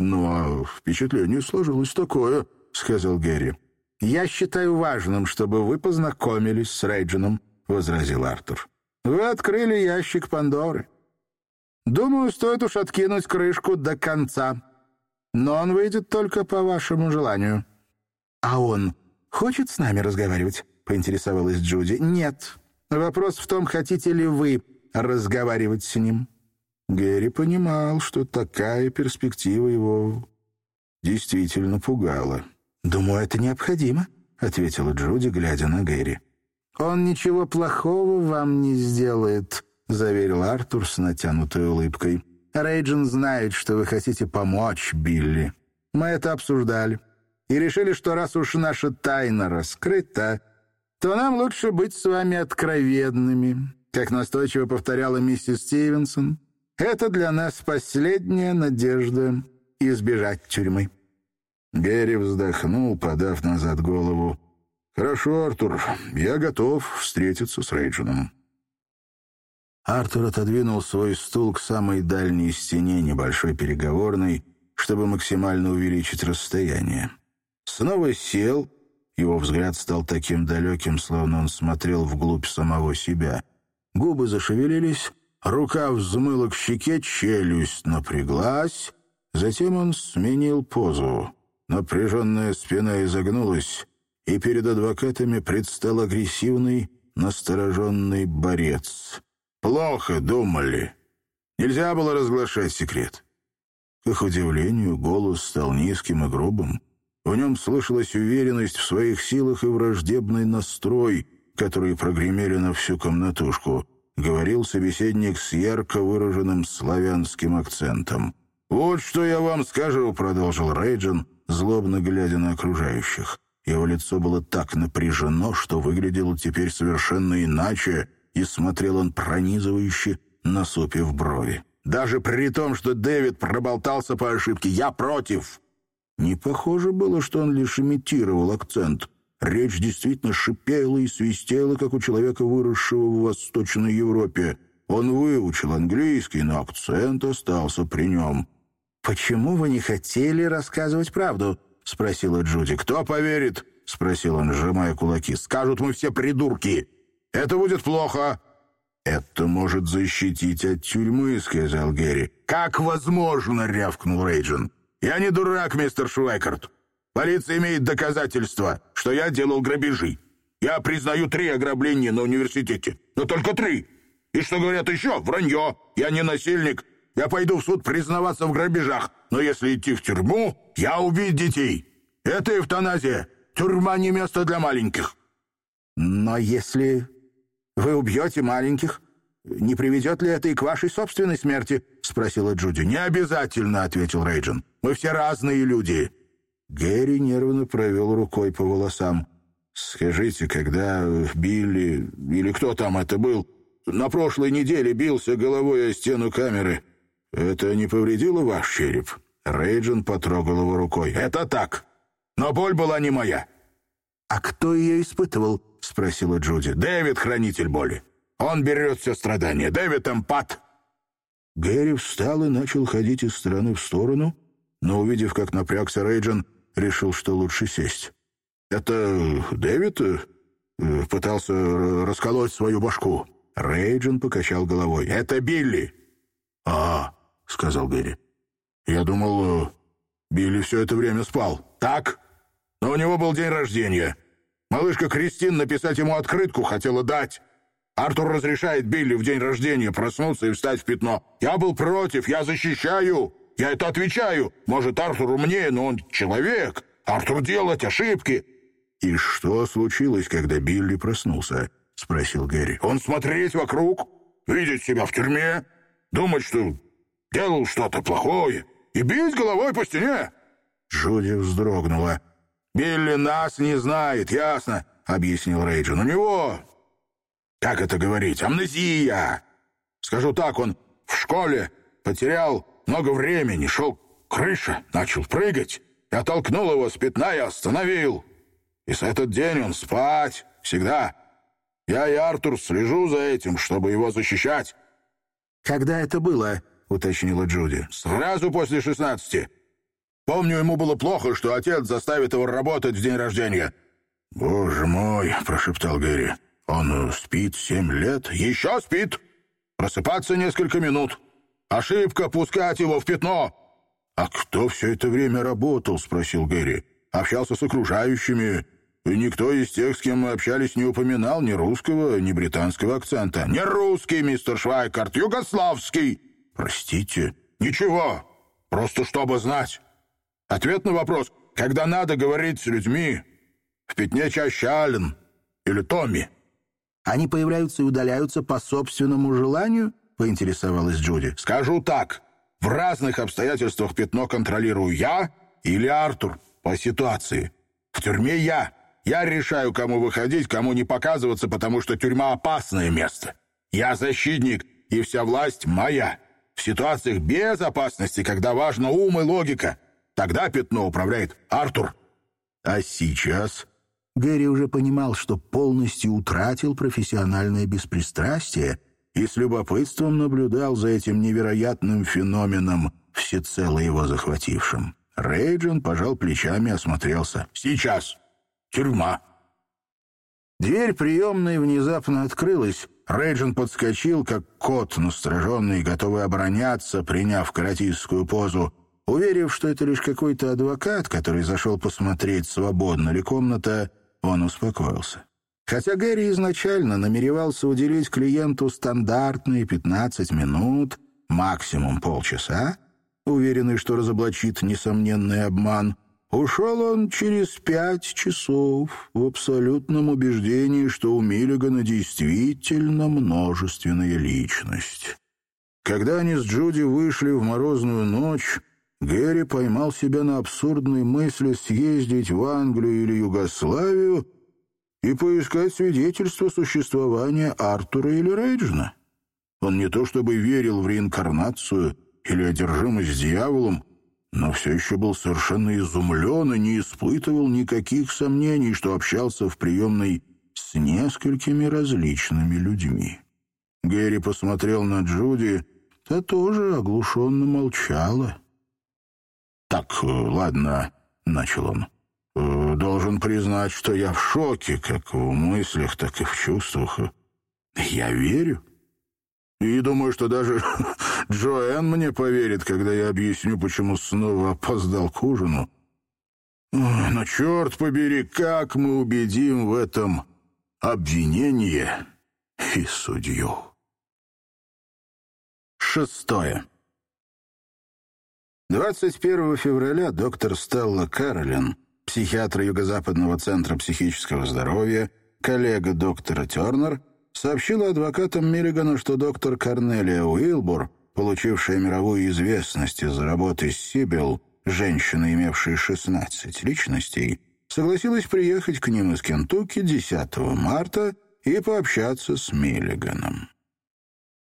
«Ну, а впечатление сложилось такое», — сказал Гэри. «Я считаю важным, чтобы вы познакомились с Рейджином», — возразил Артур. «Вы открыли ящик Пандоры. Думаю, стоит уж откинуть крышку до конца. Но он выйдет только по вашему желанию». «А он хочет с нами разговаривать?» — поинтересовалась Джуди. «Нет. Вопрос в том, хотите ли вы разговаривать с ним». Гэри понимал, что такая перспектива его действительно пугала. «Думаю, это необходимо», — ответила Джуди, глядя на Гэри. «Он ничего плохого вам не сделает», — заверил Артур с натянутой улыбкой. «Рейджин знает, что вы хотите помочь Билли. Мы это обсуждали и решили, что раз уж наша тайна раскрыта, то нам лучше быть с вами откровенными, как настойчиво повторяла миссис Стивенсон. Это для нас последняя надежда избежать тюрьмы». Гэри вздохнул, подав назад голову. «Хорошо, Артур, я готов встретиться с Рейджином». Артур отодвинул свой стул к самой дальней стене небольшой переговорной, чтобы максимально увеличить расстояние. Снова сел его взгляд стал таким далеким, словно он смотрел вглубь самого себя. Губы зашевелились, рука взмыла к щеке, челюсть напряглась. Затем он сменил позу. Напряженная спина изогнулась, и перед адвокатами предстал агрессивный, настороженный борец. «Плохо думали. Нельзя было разглашать секрет». К их удивлению, голос стал низким и грубым. В нем слышалась уверенность в своих силах и враждебный настрой, которые прогремели на всю комнатушку, говорил собеседник с ярко выраженным славянским акцентом. «Вот что я вам скажу», — продолжил Рейджин, злобно глядя на окружающих. Его лицо было так напряжено, что выглядело теперь совершенно иначе, и смотрел он пронизывающе, насупив брови. «Даже при том, что Дэвид проболтался по ошибке, я против. Не похоже было, что он лишь имитировал акцент. Речь действительно шипела и свистела, как у человека, выросшего в Восточной Европе. Он выучил английский, но акцент остался при нем. «Почему вы не хотели рассказывать правду?» — спросила Джуди. «Кто поверит?» — спросил он, сжимая кулаки. «Скажут мы все придурки. Это будет плохо». «Это может защитить от тюрьмы», — сказал Герри. «Как возможно?» — рявкнул Рейджин. «Я не дурак, мистер Швайкарт. Полиция имеет доказательства, что я делал грабежи. Я признаю три ограбления на университете, но только три. И что говорят еще? Вранье. Я не насильник. Я пойду в суд признаваться в грабежах. Но если идти в тюрьму, я убить детей. Это эвтаназия. Тюрьма не место для маленьких». «Но если вы убьете маленьких, не приведет ли это и к вашей собственной смерти?» — спросила Джуди. «Не обязательно», — ответил Рейджин. «Мы все разные люди». Гэри нервно провел рукой по волосам. «Скажите, когда Билли, или кто там это был, на прошлой неделе бился головой о стену камеры, это не повредило ваш череп?» Рейджин потрогал его рукой. «Это так, но боль была не моя». «А кто ее испытывал?» — спросила Джуди. «Дэвид, хранитель боли. Он берет все страдания. Дэвид эмпат». Гэри встал и начал ходить из стороны в сторону, но, увидев, как напрягся Рейджин, решил, что лучше сесть. «Это Дэвид э, пытался расколоть свою башку?» Рейджин покачал головой. «Это Билли!» «А, — сказал Гэри. «Я думал, Билли все это время спал. Так? Но у него был день рождения. Малышка Кристин написать ему открытку хотела дать. Артур разрешает Билли в день рождения проснуться и встать в пятно. Я был против, я защищаю. Я это отвечаю. Может, Артур умнее, но он человек. Артур делать ошибки. «И что случилось, когда Билли проснулся?» — спросил Гэри. «Он смотреть вокруг, видеть себя в тюрьме, думать, что делал что-то плохое, и бить головой по стене». Джуди вздрогнула. «Билли нас не знает, ясно?» — объяснил Рейджин. «У него, как это говорить, амнезия. Скажу так, он в школе потерял много времени, шел крыша, начал прыгать. Я толкнул его с пятна и остановил. И с этот день он спать всегда. Я и Артур слежу за этим, чтобы его защищать». «Когда это было?» — уточнила Джуди. «Сразу после шестнадцати. Помню, ему было плохо, что отец заставит его работать в день рождения». «Боже мой!» — прошептал Гэри. «Он спит семь лет?» «Еще спит! Просыпаться несколько минут. Ошибка пускать его в пятно!» «А кто все это время работал?» — спросил Гэри. «Общался с окружающими, и никто из тех, с кем мы общались, не упоминал ни русского, ни британского акцента». «Не русский, мистер Швайкарт, югославский!» «Простите». «Ничего, просто чтобы знать». Ответ на вопрос, когда надо говорить с людьми, в пятне чаще Аллен или Томми. Они появляются и удаляются по собственному желанию, поинтересовалась Джуди. Скажу так, в разных обстоятельствах пятно контролирую я или Артур по ситуации. В тюрьме я. Я решаю, кому выходить, кому не показываться, потому что тюрьма — опасное место. Я защитник, и вся власть моя. В ситуациях безопасности, когда важно ум и логика — Тогда пятно управляет Артур. А сейчас Гэри уже понимал, что полностью утратил профессиональное беспристрастие и с любопытством наблюдал за этим невероятным феноменом, всецело его захватившим. Рейджин пожал плечами и осмотрелся. «Сейчас. Тюрьма». Дверь приемной внезапно открылась. Рейджин подскочил, как кот, настороженный, готовый обороняться, приняв каратистскую позу. Уверив, что это лишь какой-то адвокат, который зашел посмотреть, свободна ли комната, он успокоился. Хотя Гэри изначально намеревался уделить клиенту стандартные 15 минут, максимум полчаса, уверенный, что разоблачит несомненный обман, ушел он через пять часов в абсолютном убеждении, что у Миллигана действительно множественная личность. Когда они с Джуди вышли в морозную ночь, Гэри поймал себя на абсурдной мысли съездить в Англию или Югославию и поискать свидетельство существования Артура или Рейджина. Он не то чтобы верил в реинкарнацию или одержимость дьяволом, но все еще был совершенно изумлен и не испытывал никаких сомнений, что общался в приемной с несколькими различными людьми. Гэри посмотрел на Джуди, та тоже оглушенно молчала. «Так, э, ладно», — начал он. «Э, «Должен признать, что я в шоке, как в мыслях, так и в чувствах. Я верю. И думаю, что даже Джоэн мне поверит, когда я объясню, почему снова опоздал к ужину. Но черт побери, как мы убедим в этом обвинение и судью». Шестое. 21 февраля доктор Стелла Каролин, психиатр Юго-Западного центра психического здоровья, коллега доктора Тернер, сообщила адвокатам Миллигана, что доктор Корнелия Уилбур, получившая мировую известность из-за работы с Сибил, женщина, имевшая 16 личностей, согласилась приехать к ним из Кентукки 10 марта и пообщаться с Миллиганом.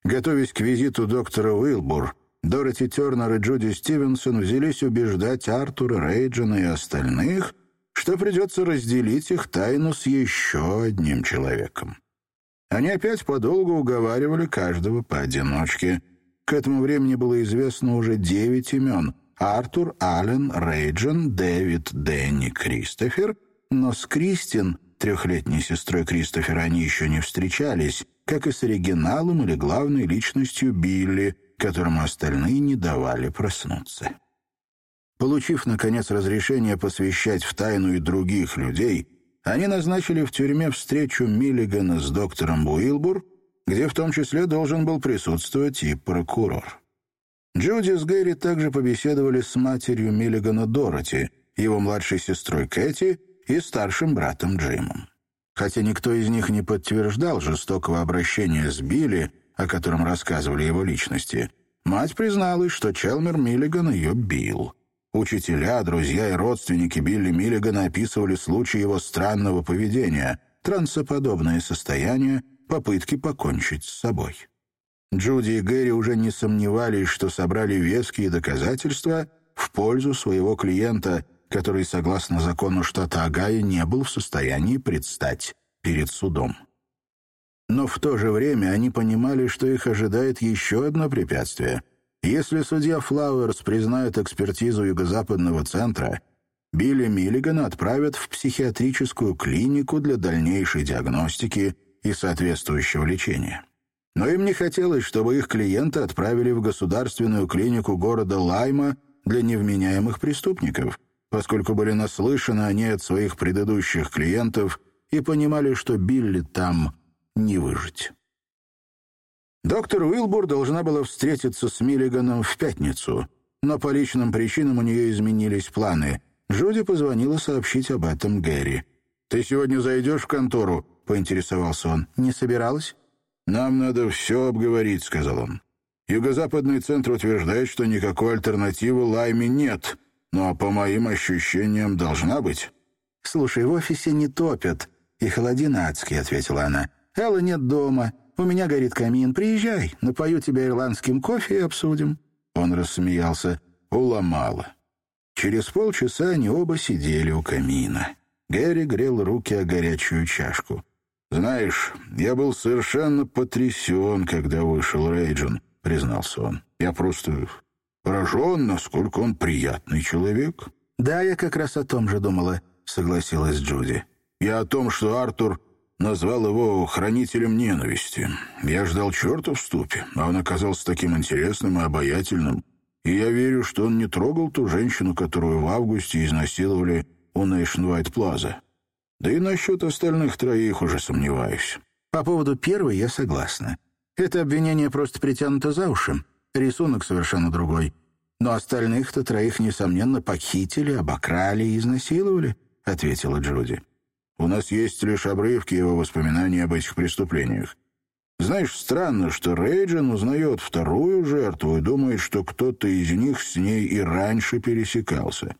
Готовясь к визиту доктора Уилбур, Дороти Тернер и Джуди Стивенсон взялись убеждать Артура, Рейджина и остальных, что придется разделить их тайну с еще одним человеком. Они опять подолгу уговаривали каждого поодиночке. К этому времени было известно уже девять имен — Артур, Аллен, Рейджин, Дэвид, Дэнни, Кристофер. Но с Кристин, трехлетней сестрой Кристофера, они еще не встречались, как и с оригиналом или главной личностью Билли — которому остальные не давали проснуться. Получив, наконец, разрешение посвящать в тайну и других людей, они назначили в тюрьме встречу Миллигана с доктором Уилбур, где в том числе должен был присутствовать и прокурор. Джуди с Гэри также побеседовали с матерью Миллигана Дороти, его младшей сестрой Кэти и старшим братом Джимом. Хотя никто из них не подтверждал жестокого обращения с Билли, о котором рассказывали его личности, мать призналась, что Челмер Миллиган ее бил. Учителя, друзья и родственники Билли Миллигана описывали случаи его странного поведения, трансоподобное состояние, попытки покончить с собой. Джуди и Гэри уже не сомневались, что собрали веские доказательства в пользу своего клиента, который, согласно закону штата Огайо, не был в состоянии предстать перед судом. Но в то же время они понимали, что их ожидает еще одно препятствие. Если судья Флауэрс признает экспертизу Юго-Западного центра, Билли Миллигана отправят в психиатрическую клинику для дальнейшей диагностики и соответствующего лечения. Но им не хотелось, чтобы их клиента отправили в государственную клинику города Лайма для невменяемых преступников, поскольку были наслышаны они от своих предыдущих клиентов и понимали, что Билли там не выжить. Доктор Уилбур должна была встретиться с Миллиганом в пятницу, но по личным причинам у нее изменились планы. Джуди позвонила сообщить об этом Гэри. «Ты сегодня зайдешь в контору?» — поинтересовался он. «Не собиралась?» «Нам надо все обговорить», — сказал он. «Юго-западный центр утверждает, что никакой альтернативы Лайме нет, но, по моим ощущениям, должна быть». «Слушай, в офисе не топят, и холодина адский», — ответила она. «Элла нет дома, у меня горит камин. Приезжай, напою тебя ирландским кофе и обсудим». Он рассмеялся. Уломала. Через полчаса они оба сидели у камина. Гэри грел руки о горячую чашку. «Знаешь, я был совершенно потрясен, когда вышел Рейджин», — признался он. «Я просто поражен, насколько он приятный человек». «Да, я как раз о том же думала», — согласилась Джуди. «Я о том, что Артур назвал его хранителем ненависти. Я ждал черта в ступе, а он оказался таким интересным и обаятельным. И я верю, что он не трогал ту женщину, которую в августе изнасиловали у Nationwide Plaza. Да и насчет остальных троих уже сомневаюсь. По поводу первой я согласна. Это обвинение просто притянуто за уши. Рисунок совершенно другой. Но остальных-то троих, несомненно, похитили, обокрали и изнасиловали, — ответила Джуди. У нас есть лишь обрывки его воспоминаний об этих преступлениях. Знаешь, странно, что Рейджин узнает вторую жертву и думает, что кто-то из них с ней и раньше пересекался.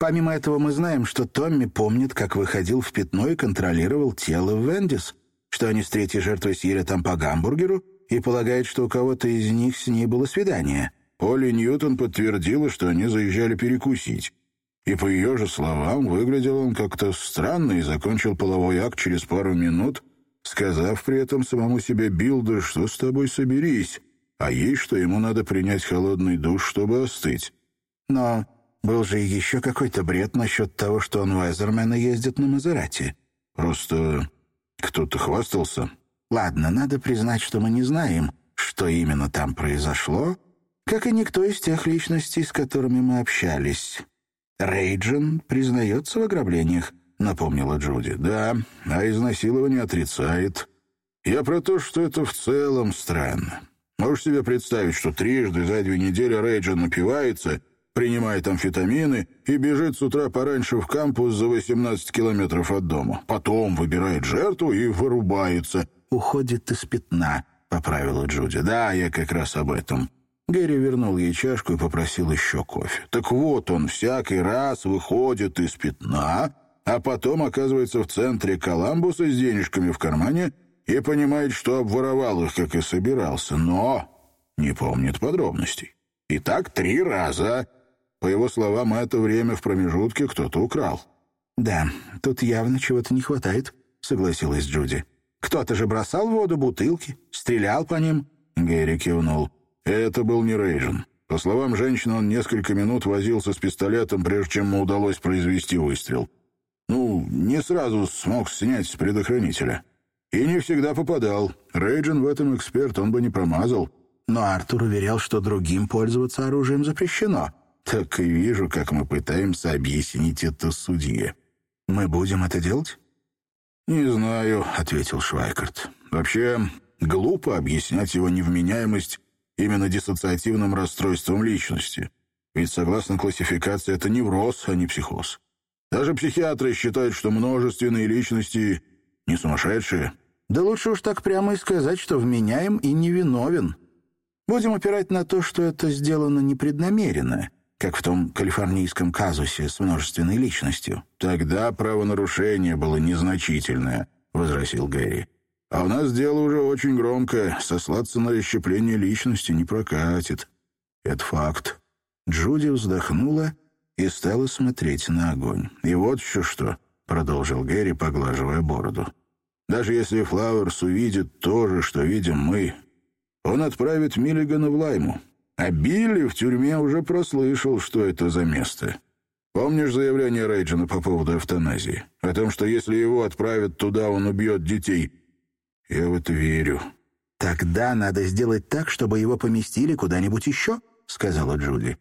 Помимо этого мы знаем, что Томми помнит, как выходил в пятно и контролировал тело Вендис, что они с третьей жертвой съели там по гамбургеру и полагает, что у кого-то из них с ней было свидание. Полли Ньютон подтвердила, что они заезжали перекусить. И по ее же словам, выглядел он как-то странно и закончил половой акт через пару минут, сказав при этом самому себе Билду, что с тобой соберись, а ей, что ему надо принять холодный душ, чтобы остыть. Но был же еще какой-то бред насчет того, что он Вайзермена ездит на Мазерати. Просто кто-то хвастался. Ладно, надо признать, что мы не знаем, что именно там произошло, как и никто из тех личностей, с которыми мы общались. Рейджин признается в ограблениях, напомнила Джуди. Да, а изнасилование отрицает. Я про то, что это в целом странно. Можешь себе представить, что трижды за две недели Рейджин напивается принимает амфетамины и бежит с утра пораньше в кампус за 18 километров от дома. Потом выбирает жертву и вырубается. «Уходит из пятна», — поправила Джуди. «Да, я как раз об этом». Гэри вернул ей чашку и попросил еще кофе. «Так вот, он всякий раз выходит из пятна, а потом оказывается в центре Коламбуса с денежками в кармане и понимает, что обворовал их, как и собирался, но не помнит подробностей. И так три раза. По его словам, это время в промежутке кто-то украл. «Да, тут явно чего-то не хватает», — согласилась Джуди. «Кто-то же бросал в воду бутылки, стрелял по ним». Гэри кивнул. «Это был не Рейжен. По словам женщины, он несколько минут возился с пистолетом, прежде чем ему удалось произвести выстрел. Ну, не сразу смог снять с предохранителя. И не всегда попадал. Рейджин в этом эксперт, он бы не промазал». Но Артур уверял, что другим пользоваться оружием запрещено. Так и вижу, как мы пытаемся объяснить это судье. Мы будем это делать? «Не знаю», — ответил Швайкарт. «Вообще, глупо объяснять его невменяемость именно диссоциативным расстройством личности. Ведь, согласно классификации, это невроз, а не психоз. Даже психиатры считают, что множественные личности не сумасшедшие». «Да лучше уж так прямо и сказать, что вменяем и невиновен. Будем опирать на то, что это сделано непреднамеренно» как в том калифорнийском казусе с множественной личностью. «Тогда правонарушение было незначительное», — возразил Гэри. «А у нас дело уже очень громкое. Сослаться на расщепление личности не прокатит. Это факт». Джуди вздохнула и стала смотреть на огонь. «И вот еще что», — продолжил Гэри, поглаживая бороду. «Даже если Флауэрс увидит то же, что видим мы, он отправит Миллигана в Лайму. А Билли в тюрьме уже прослышал, что это за место. Помнишь заявление Рейджина по поводу эвтаназии? О том, что если его отправят туда, он убьет детей. Я в это верю. «Тогда надо сделать так, чтобы его поместили куда-нибудь еще», — сказала Джуди.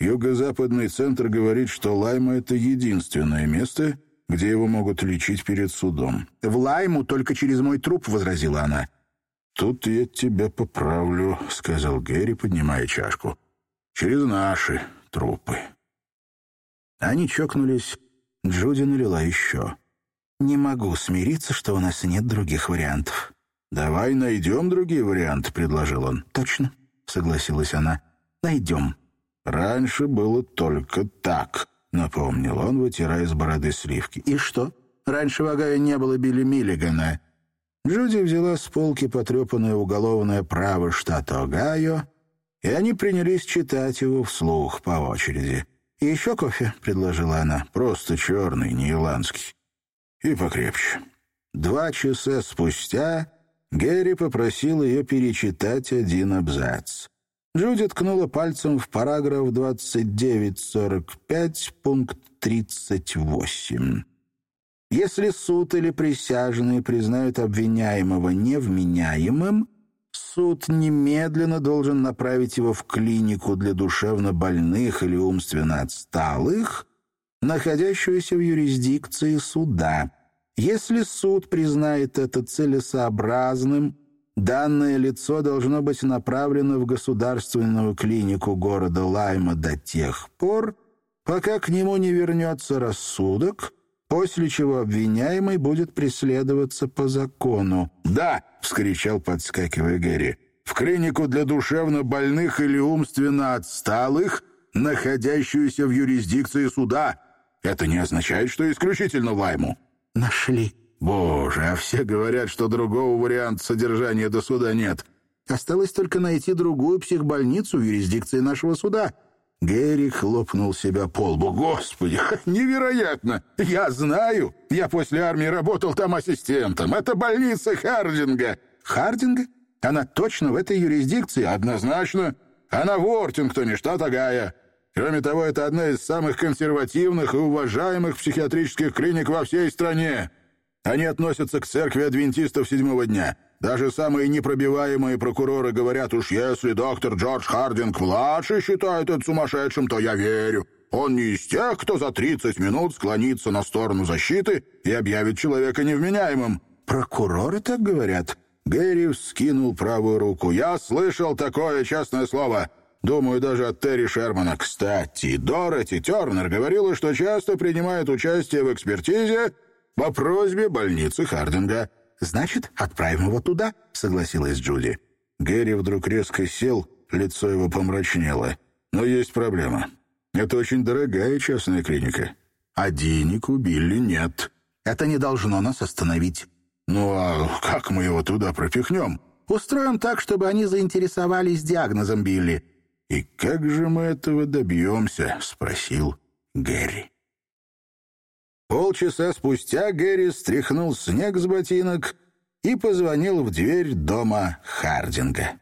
Юго-западный центр говорит, что Лайма — это единственное место, где его могут лечить перед судом. «В Лайму только через мой труп», — возразила она. «Тут я тебя поправлю», — сказал Гэри, поднимая чашку. «Через наши трупы». Они чокнулись. Джуди налила еще. «Не могу смириться, что у нас нет других вариантов». «Давай найдем другие варианты», — предложил он. «Точно», — согласилась она. «Найдем». «Раньше было только так», — напомнил он, вытирая с бороды сливки. «И что? Раньше в Агаве не было Билли Миллигана». Джуди взяла с полки потрепанное уголовное право штата Огайо, и они принялись читать его вслух по очереди. «И еще кофе?» — предложила она. «Просто черный, не ирландский. И покрепче». Два часа спустя Герри попросил ее перечитать один абзац. Джуди ткнула пальцем в параграф 29.45, пункт 38. Если суд или присяжные признают обвиняемого невменяемым, суд немедленно должен направить его в клинику для душевнобольных или умственно отсталых, находящуюся в юрисдикции суда. Если суд признает это целесообразным, данное лицо должно быть направлено в государственную клинику города Лайма до тех пор, пока к нему не вернется рассудок — после чего обвиняемый будет преследоваться по закону. «Да!» — вскричал, подскакивая Гэри. «В клинику для душевно больных или умственно отсталых, находящуюся в юрисдикции суда. Это не означает, что исключительно Лайму». «Нашли». «Боже, а все говорят, что другого варианта содержания до суда нет». «Осталось только найти другую психбольницу в юрисдикции нашего суда». Гэри хлопнул себя по лбу. «Господи, невероятно! Я знаю! Я после армии работал там ассистентом. Это больница Хардинга». «Хардинга? Она точно в этой юрисдикции?» «Однозначно. Она в Ортингтоне, штат Огайо. Кроме того, это одна из самых консервативных и уважаемых психиатрических клиник во всей стране. Они относятся к церкви адвентистов седьмого дня». Даже самые непробиваемые прокуроры говорят, уж если доктор Джордж Хардинг-младший считает это сумасшедшим, то я верю. Он не из тех, кто за 30 минут склонится на сторону защиты и объявит человека невменяемым». «Прокуроры так говорят?» Гэри скинул правую руку. «Я слышал такое честное слово. Думаю, даже от Терри Шермана. Кстати, Дороти Тернер говорила, что часто принимает участие в экспертизе по просьбе больницы Хардинга». «Значит, отправим его туда», — согласилась Джуди. Гэри вдруг резко сел, лицо его помрачнело. «Но есть проблема. Это очень дорогая частная клиника. А денег у Билли нет». «Это не должно нас остановить». «Ну а как мы его туда пропихнем?» «Устроим так, чтобы они заинтересовались диагнозом Билли». «И как же мы этого добьемся?» — спросил Гэри. Полчаса спустя Гэри стряхнул снег с ботинок и позвонил в дверь дома Хардинга.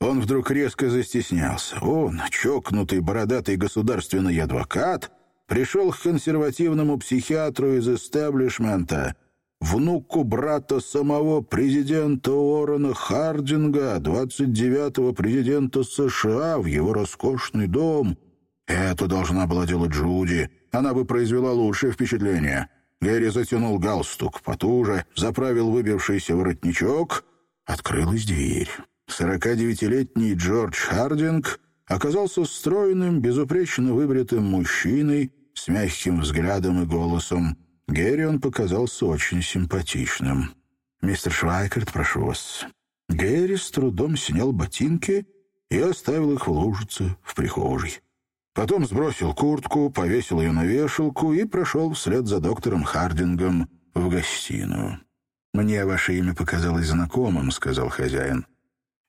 Он вдруг резко застеснялся. Он, чокнутый бородатый государственный адвокат, пришел к консервативному психиатру из эстаблишмента, внуку брата самого президента Уоррена Хардинга, 29-го президента США, в его роскошный дом — Это должна была делать Джуди. Она бы произвела лучшее впечатление. Гэри затянул галстук потуже, заправил выбившийся воротничок. Открылась дверь. 49-летний Джордж Хардинг оказался стройным, безупречно выбритым мужчиной с мягким взглядом и голосом. Гэри он показался очень симпатичным. «Мистер Швайкарт, прошу вас». Гэри с трудом снял ботинки и оставил их в лужице в прихожей. Потом сбросил куртку, повесил ее на вешалку и прошел вслед за доктором Хардингом в гостиную. «Мне ваше имя показалось знакомым», — сказал хозяин.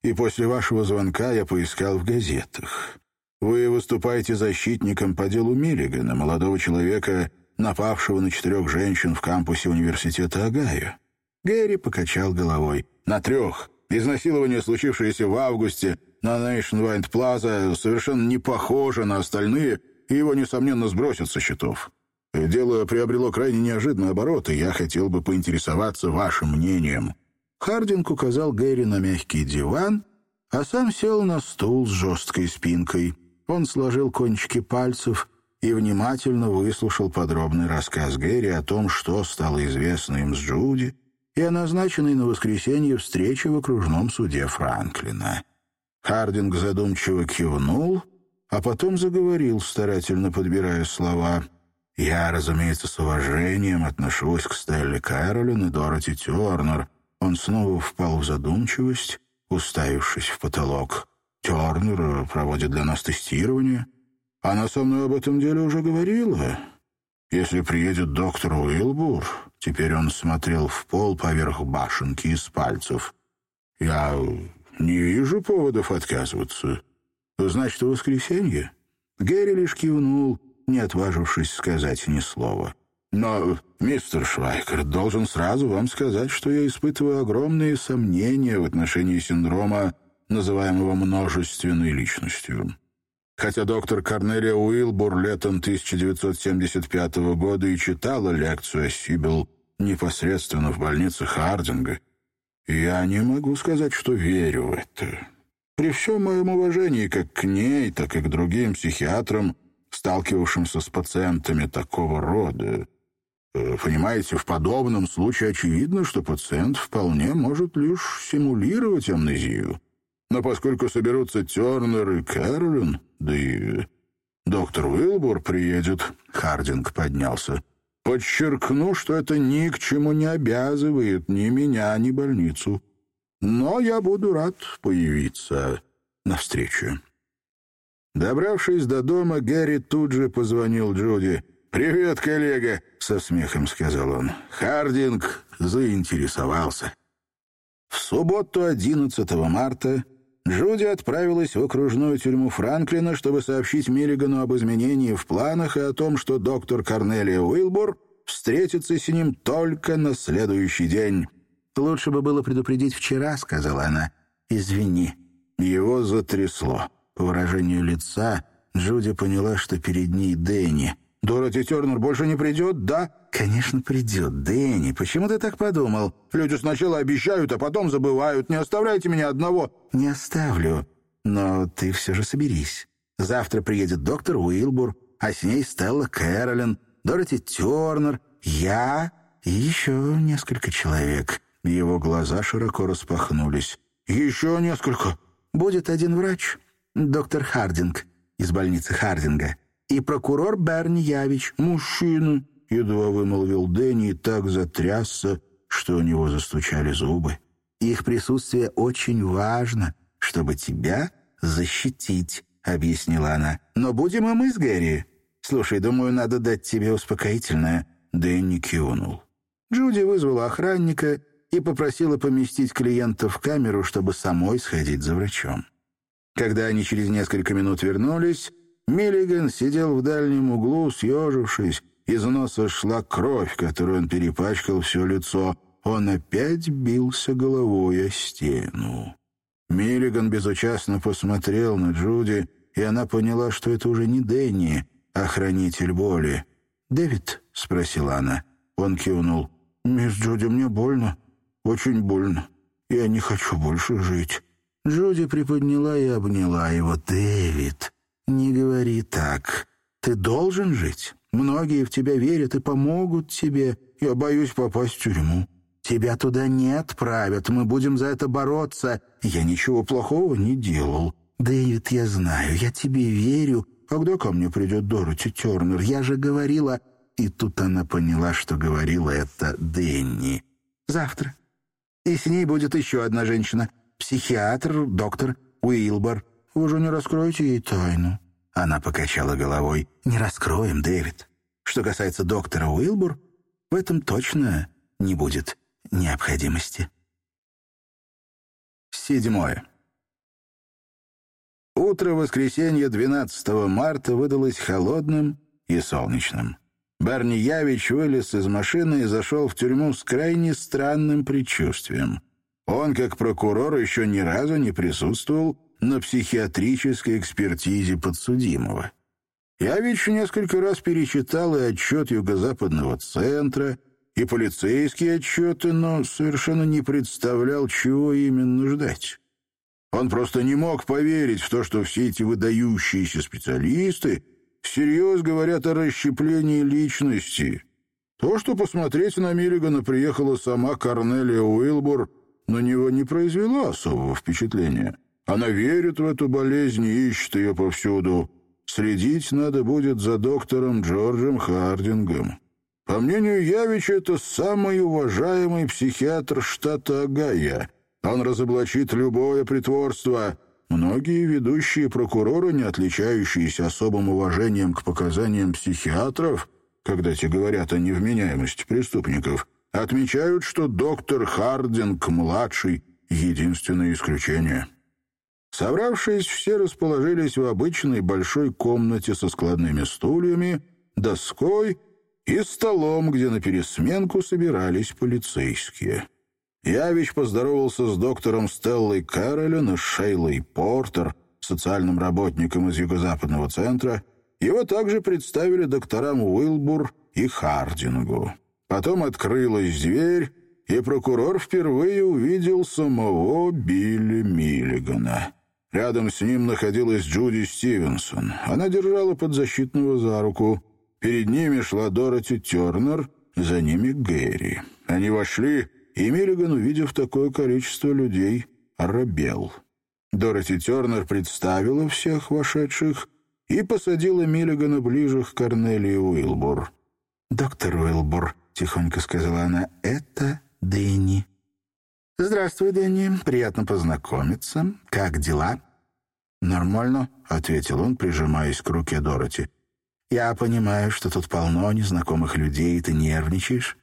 «И после вашего звонка я поискал в газетах. Вы выступаете защитником по делу Миллигана, молодого человека, напавшего на четырех женщин в кампусе университета Огайо». Гэри покачал головой. «На трех. Изнасилование, случившееся в августе, на Nationwide Plaza совершенно не похоже на остальные, и его, несомненно, сбросят со счетов. Дело приобрело крайне неожиданный оборот, и я хотел бы поинтересоваться вашим мнением». Хардинг указал Гэри на мягкий диван, а сам сел на стул с жесткой спинкой. Он сложил кончики пальцев и внимательно выслушал подробный рассказ Гэри о том, что стало известно им с Джуди, и о назначенной на воскресенье встрече в окружном суде Франклина. Хардинг задумчиво кивнул, а потом заговорил, старательно подбирая слова. «Я, разумеется, с уважением отношусь к Стелле Кэролин и Дороти Тернер». Он снова впал в задумчивость, уставившись в потолок. «Тернер проводит для нас тестирование. Она со мной об этом деле уже говорила. Если приедет доктор Уилбур...» Теперь он смотрел в пол поверх башенки из пальцев. «Я «Не вижу поводов отказываться. Значит, в воскресенье?» Гэри лишь кивнул, не отважившись сказать ни слова. «Но, мистер Швайкер, должен сразу вам сказать, что я испытываю огромные сомнения в отношении синдрома, называемого множественной личностью. Хотя доктор Корнелия Уилбур летом 1975 года и читала лекцию о Сибил непосредственно в больнице Хардинга, я не могу сказать, что верю в это. При всем моем уважении как к ней, так и к другим психиатрам, сталкивавшимся с пациентами такого рода. Э, понимаете, в подобном случае очевидно, что пациент вполне может лишь симулировать амнезию. Но поскольку соберутся Тернер и Кэролин, да и доктор Уилбур приедет, Хардинг поднялся, Подчеркну, что это ни к чему не обязывает ни меня, ни больницу. Но я буду рад появиться на встрече. Добравшись до дома, Гэри тут же позвонил Джуди. «Привет, коллега!» — со смехом сказал он. Хардинг заинтересовался. В субботу, 11 марта, Джуди отправилась в окружную тюрьму Франклина, чтобы сообщить Миллигану об изменении в планах и о том, что доктор Корнелия Уилбур встретится с ним только на следующий день. «Лучше бы было предупредить вчера», — сказала она. «Извини». Его затрясло. По выражению лица Джуди поняла, что перед ней Дэнни. «Дороти Тернер больше не придет, да?» «Конечно, придет. Дэнни, почему ты так подумал?» «Люди сначала обещают, а потом забывают. Не оставляйте меня одного». «Не оставлю. Но ты все же соберись. Завтра приедет доктор Уилбур, а с ней Стелла Кэролин, Дороти Тернер, я и еще несколько человек». Его глаза широко распахнулись. «Еще несколько?» «Будет один врач, доктор Хардинг из больницы Хардинга, и прокурор Берни Явич, мужчина». — едва вымолвил Дэнни и так затрясся, что у него застучали зубы. «Их присутствие очень важно, чтобы тебя защитить», — объяснила она. «Но будем и мы с Гэри. Слушай, думаю, надо дать тебе успокоительное». Дэнни кивнул. Джуди вызвала охранника и попросила поместить клиента в камеру, чтобы самой сходить за врачом. Когда они через несколько минут вернулись, Миллиган сидел в дальнем углу, съежившись, из носа шла кровь, которую он перепачкал все лицо. Он опять бился головой о стену. Миллиган безучастно посмотрел на Джуди, и она поняла, что это уже не Дэнни, а хранитель боли. «Дэвид?» — спросила она. Он кивнул. «Мисс Джуди, мне больно. Очень больно. Я не хочу больше жить». Джуди приподняла и обняла его. «Дэвид!» «Не говори так. Ты должен жить. Многие в тебя верят и помогут тебе. Я боюсь попасть в тюрьму. Тебя туда не отправят. Мы будем за это бороться. Я ничего плохого не делал. Дэвид, я знаю, я тебе верю. Когда ко мне придет Дороти Тернер? Я же говорила...» И тут она поняла, что говорила это Дэнни. «Завтра. И с ней будет еще одна женщина. Психиатр, доктор Уилбор. Вы же не раскроете ей тайну?» Она покачала головой. «Не раскроем, Дэвид. Что касается доктора Уилбур, в этом точно не будет необходимости». Седьмое. Утро воскресенья 12 марта выдалось холодным и солнечным. Барни Явич вылез из машины и зашел в тюрьму с крайне странным предчувствием. Он, как прокурор, еще ни разу не присутствовал на психиатрической экспертизе подсудимого. Явич несколько раз перечитал и отчет Юго-Западного центра, и полицейские отчеты, но совершенно не представлял, чего именно ждать. Он просто не мог поверить в то, что все эти выдающиеся специалисты всерьез говорят о расщеплении личности. То, что посмотреть на Миллигана приехала сама Корнелия Уилбур, на него не произвело особого впечатления. Она верит в эту болезнь и ищет ее повсюду. Следить надо будет за доктором Джорджем Хардингом. По мнению Явича, это самый уважаемый психиатр штата Огайо. Он разоблачит любое притворство. Многие ведущие прокуроры, не отличающиеся особым уважением к показаниям психиатров, когда те говорят о невменяемости преступников, отмечают, что доктор Хардинг-младший — единственное исключение. Собравшись, все расположились в обычной большой комнате со складными стульями, доской и столом, где на пересменку собирались полицейские. Явич поздоровался с доктором Стеллой Кэролин и Шейлой Портер, социальным работником из Юго-Западного центра. Его также представили докторам Уилбур и Хардингу. Потом открылась дверь, и прокурор впервые увидел самого Билли Миллигана. Рядом с ним находилась Джуди Стивенсон. Она держала подзащитного за руку. Перед ними шла Дороти Тернер, за ними Гэри. Они вошли и Миллиган, увидев такое количество людей, оробел. Дороти Тернер представила всех вошедших и посадила Миллигана ближе к Корнелии Уилбур. «Доктор Уилбур», — тихонько сказала она, — «это Дэнни». «Здравствуй, Дэнни. Приятно познакомиться. Как дела?» «Нормально», — ответил он, прижимаясь к руке Дороти. «Я понимаю, что тут полно незнакомых людей, и ты нервничаешь.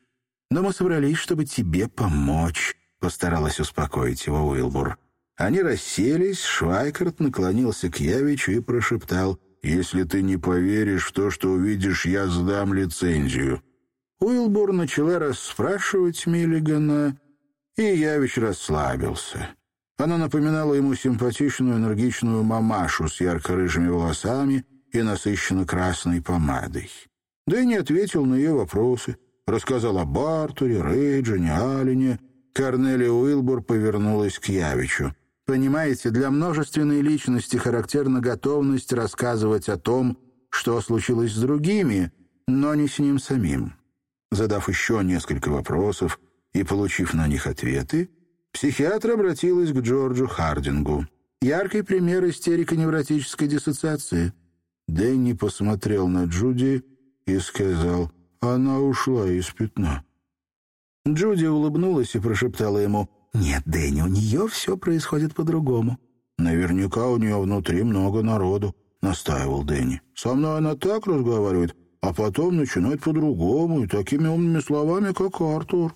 Но мы собрались, чтобы тебе помочь», — постаралась успокоить его Уилбур. Они расселись, Швайкарт наклонился к Явичу и прошептал, «Если ты не поверишь в то, что увидишь, я сдам лицензию». Уилбур начала расспрашивать Миллигана, и Явич расслабился. Она напоминала ему симпатичную энергичную мамашу с ярко-рыжими волосами и насыщенно красной помадой. Да и не ответил на ее вопросы — рассказал о Бартуре, Рейджине, Алине. Корнелия Уилбур повернулась к Явичу. «Понимаете, для множественной личности характерна готовность рассказывать о том, что случилось с другими, но не с ним самим». Задав еще несколько вопросов и получив на них ответы, психиатр обратилась к Джорджу Хардингу. «Яркий пример истерико-невротической диссоциации». Дэнни посмотрел на Джуди и сказал... Она ушла из пятна. Джуди улыбнулась и прошептала ему, «Нет, Дэнни, у нее все происходит по-другому». «Наверняка у нее внутри много народу», — настаивал Дэнни. «Со мной она так разговаривает, а потом начинает по-другому и такими умными словами, как Артур».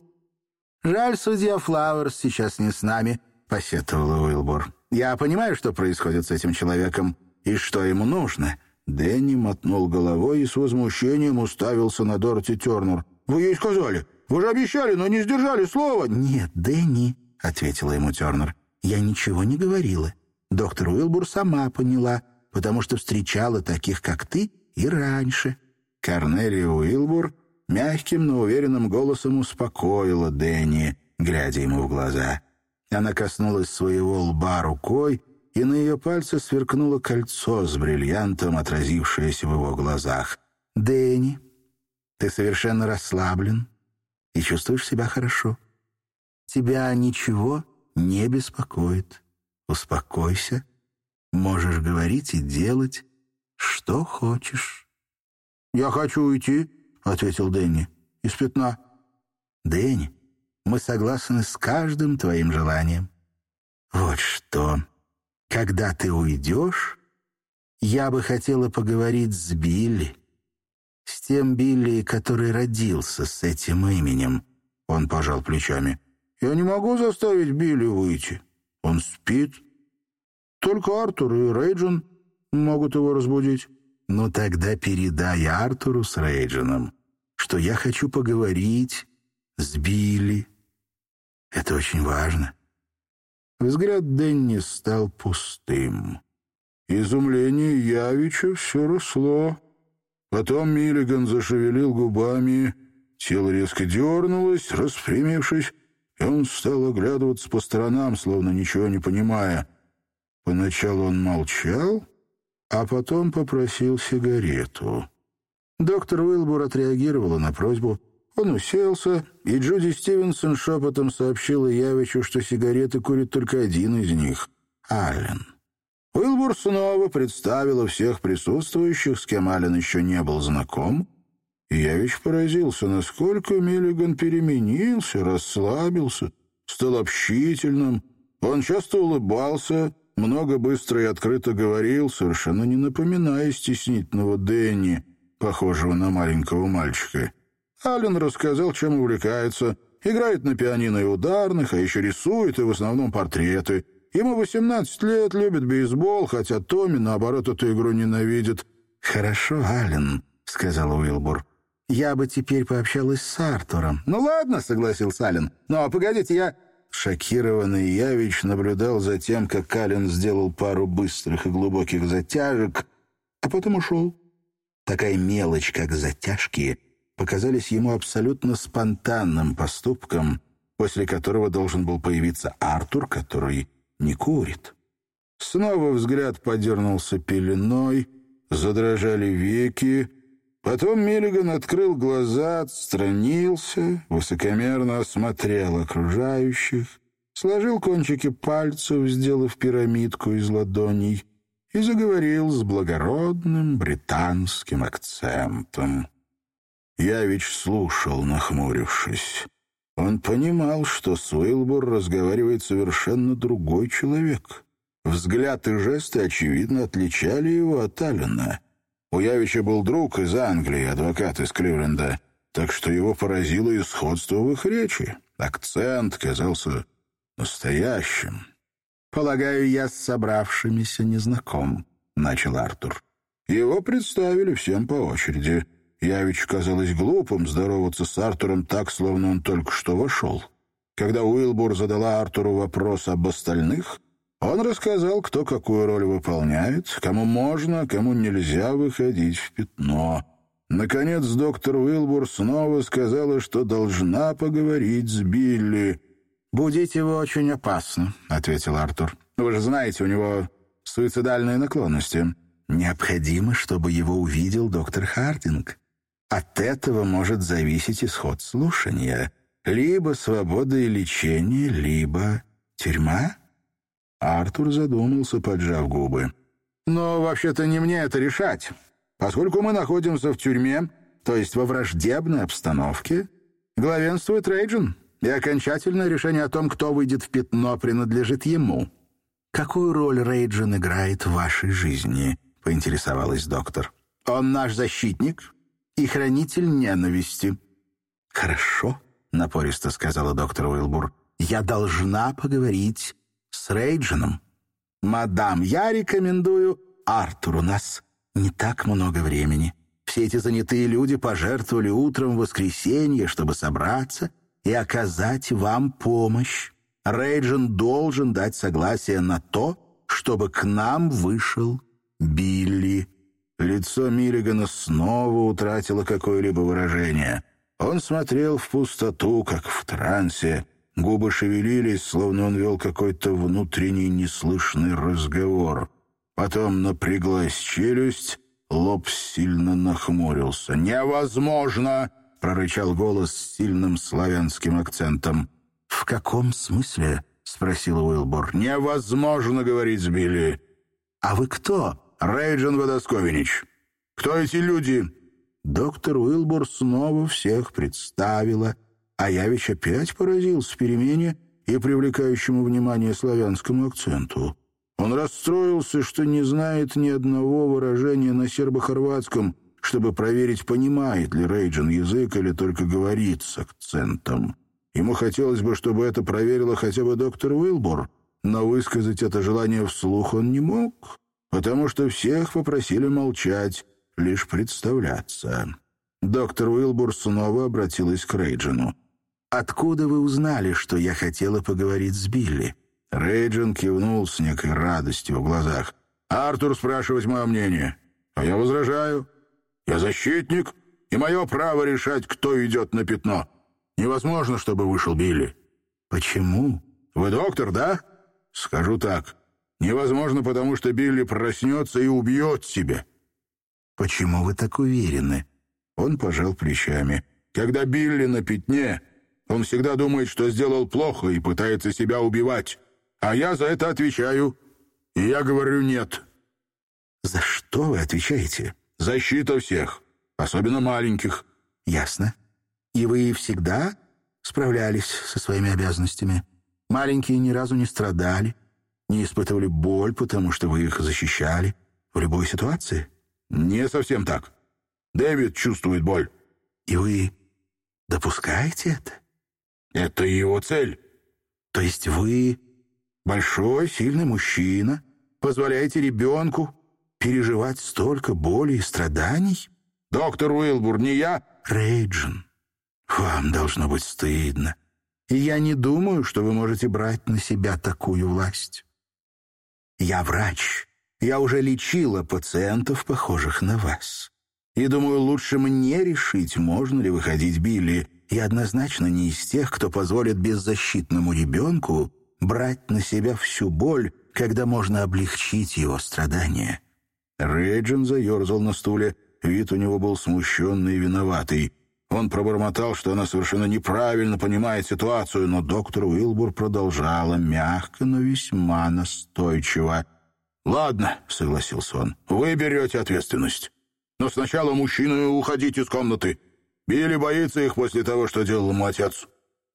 «Жаль, судья Флауэрс сейчас не с нами», — посетовала Уилбор. «Я понимаю, что происходит с этим человеком и что ему нужно». Дэнни мотнул головой и с возмущением уставился на Дороти Тернер. «Вы ей сказали! Вы же обещали, но не сдержали слова!» «Нет, Дэнни», — ответила ему Тернер, — «я ничего не говорила. Доктор Уилбур сама поняла, потому что встречала таких, как ты, и раньше». Корнелия Уилбур мягким, но уверенным голосом успокоила Дэнни, глядя ему в глаза. Она коснулась своего лба рукой и на ее пальце сверкнуло кольцо с бриллиантом, отразившееся в его глазах. «Дэнни, ты совершенно расслаблен и чувствуешь себя хорошо. Тебя ничего не беспокоит. Успокойся, можешь говорить и делать, что хочешь». «Я хочу уйти», — ответил Дэнни, — «из пятна». «Дэнни, мы согласны с каждым твоим желанием. Вот что, когда ты уйдешь, я бы хотела поговорить с Билли, с тем Билли, который родился с этим именем. Он пожал плечами. Я не могу заставить Билли выйти. Он спит. Только Артур и Рейджин могут его разбудить. Ну тогда передай Артуру с Рейджином, что я хочу поговорить с Билли. Это очень важно. Взгляд Денни стал пустым. Изумление Явича все росло. Потом Миллиган зашевелил губами, тело резко дернулось, распрямившись, и он стал оглядываться по сторонам, словно ничего не понимая. Поначалу он молчал, а потом попросил сигарету. Доктор Уилбур отреагировала на просьбу — он уселся, и Джуди Стивенсон шепотом сообщила Явичу, что сигареты курит только один из них — Аллен. Уилбур снова представила всех присутствующих, с кем Аллен еще не был знаком, Явич поразился, насколько Миллиган переменился, расслабился, стал общительным. Он часто улыбался, много быстро и открыто говорил, совершенно не напоминая стеснительного Дэнни, похожего на маленького мальчика. Аллен рассказал, чем увлекается. Играет на пианино и ударных, а еще рисует, и в основном портреты. Ему 18 лет, любит бейсбол, хотя Томми, наоборот, эту игру ненавидит. «Хорошо, Аллен», — сказал Уилбур. «Я бы теперь пообщалась с Артуром». «Ну ладно», — согласился Аллен. «Но погодите, я...» Шокированный Явич наблюдал за тем, как Аллен сделал пару быстрых и глубоких затяжек, а потом ушел. Такая мелочь, как затяжки, показались ему абсолютно спонтанным поступком, после которого должен был появиться Артур, который не курит. Снова взгляд подернулся пеленой, задрожали веки. Потом Миллиган открыл глаза, отстранился, высокомерно осмотрел окружающих, сложил кончики пальцев, сделав пирамидку из ладоней, и заговорил с благородным британским акцентом. Явич слушал, нахмурившись. Он понимал, что с Уилбур разговаривает совершенно другой человек. Взгляд и жесты, очевидно, отличали его от Аллена. У Явича был друг из Англии, адвокат из Кливленда, так что его поразило и сходство в их речи. Акцент казался настоящим. «Полагаю, я с собравшимися не знаком», — начал Артур. Его представили всем по очереди — Явич казалось глупым здороваться с Артуром так, словно он только что вошел. Когда Уилбур задала Артуру вопрос об остальных, он рассказал, кто какую роль выполняет, кому можно, кому нельзя выходить в пятно. Наконец доктор Уилбур снова сказала, что должна поговорить с Билли. «Будить его очень опасно», — ответил Артур. «Вы же знаете, у него суицидальные наклонности. Необходимо, чтобы его увидел доктор Хардинг. От этого может зависеть исход слушания. Либо свобода и лечение, либо тюрьма. Артур задумался, поджав губы. «Но вообще-то не мне это решать. Поскольку мы находимся в тюрьме, то есть во враждебной обстановке, главенствует Рейджин, и окончательное решение о том, кто выйдет в пятно, принадлежит ему». «Какую роль Рейджин играет в вашей жизни?» — поинтересовалась доктор. «Он наш защитник, и хранитель ненависти». «Хорошо», — напористо сказала доктор Уилбур. «Я должна поговорить с Рейджином. Мадам, я рекомендую Артуру. У нас не так много времени. Все эти занятые люди пожертвовали утром в воскресенье, чтобы собраться и оказать вам помощь. Рейджин должен дать согласие на то, чтобы к нам вышел Билли». Лицо Миллигана снова утратило какое-либо выражение. Он смотрел в пустоту, как в трансе, Губы шевелились, словно он вел какой-то внутренний неслышный разговор. Потом напряглась челюсть, лоб сильно нахмурился. «Невозможно!» — прорычал голос с сильным славянским акцентом. «В каком смысле?» — спросил Уилбор. «Невозможно говорить с Билли». «А вы кто?» «Рейджин Вадасковинич. Кто эти люди?» Доктор Уилбор снова всех представила, а Явич опять поразился перемене и привлекающему внимание славянскому акценту. Он расстроился, что не знает ни одного выражения на сербо-хорватском, чтобы проверить, понимает ли Рейджин язык или только говорит с акцентом. Ему хотелось бы, чтобы это проверила хотя бы доктор Уилбор, но высказать это желание вслух он не мог, потому что всех попросили молчать, лишь представляться. Доктор Уилбур снова обратилась к Рейджину. «Откуда вы узнали, что я хотела поговорить с Билли?» Рейджин кивнул с некой радостью в глазах. «Артур спрашивать мое мнение. А я возражаю. Я защитник, и мое право решать, кто идет на пятно. Невозможно, чтобы вышел Билли». «Почему?» «Вы доктор, да?» «Скажу так. Невозможно, потому что Билли проснется и убьет себя». «Почему вы так уверены?» Он пожал плечами. «Когда Билли на пятне, он всегда думает, что сделал плохо и пытается себя убивать. А я за это отвечаю. И я говорю «нет». «За что вы отвечаете?» «Защита всех, особенно маленьких». «Ясно. И вы всегда справлялись со своими обязанностями? Маленькие ни разу не страдали, не испытывали боль, потому что вы их защищали в любой ситуации?» «Не совсем так. Дэвид чувствует боль». «И вы допускаете это?» «Это его цель». «То есть вы большой, сильный мужчина, позволяете ребенку переживать столько боли и страданий?» «Доктор Уилбур, не я?» «Рейджин, вам должно быть стыдно. И я не думаю, что вы можете брать на себя такую власть. Я врач. Я уже лечила пациентов, похожих на вас. И думаю, лучше мне решить, можно ли выходить Билли. Я однозначно не из тех, кто позволит беззащитному ребенку брать на себя всю боль, когда можно облегчить его страдания». Рейджин заерзал на стуле. Вид у него был смущенный и виноватый. Он пробормотал, что она совершенно неправильно понимает ситуацию, но доктор Уилбур продолжала мягко, но весьма настойчиво. «Ладно», — согласился он, — «вы берете ответственность. Но сначала мужчины уходить из комнаты. Билли боится их после того, что делал ему отец».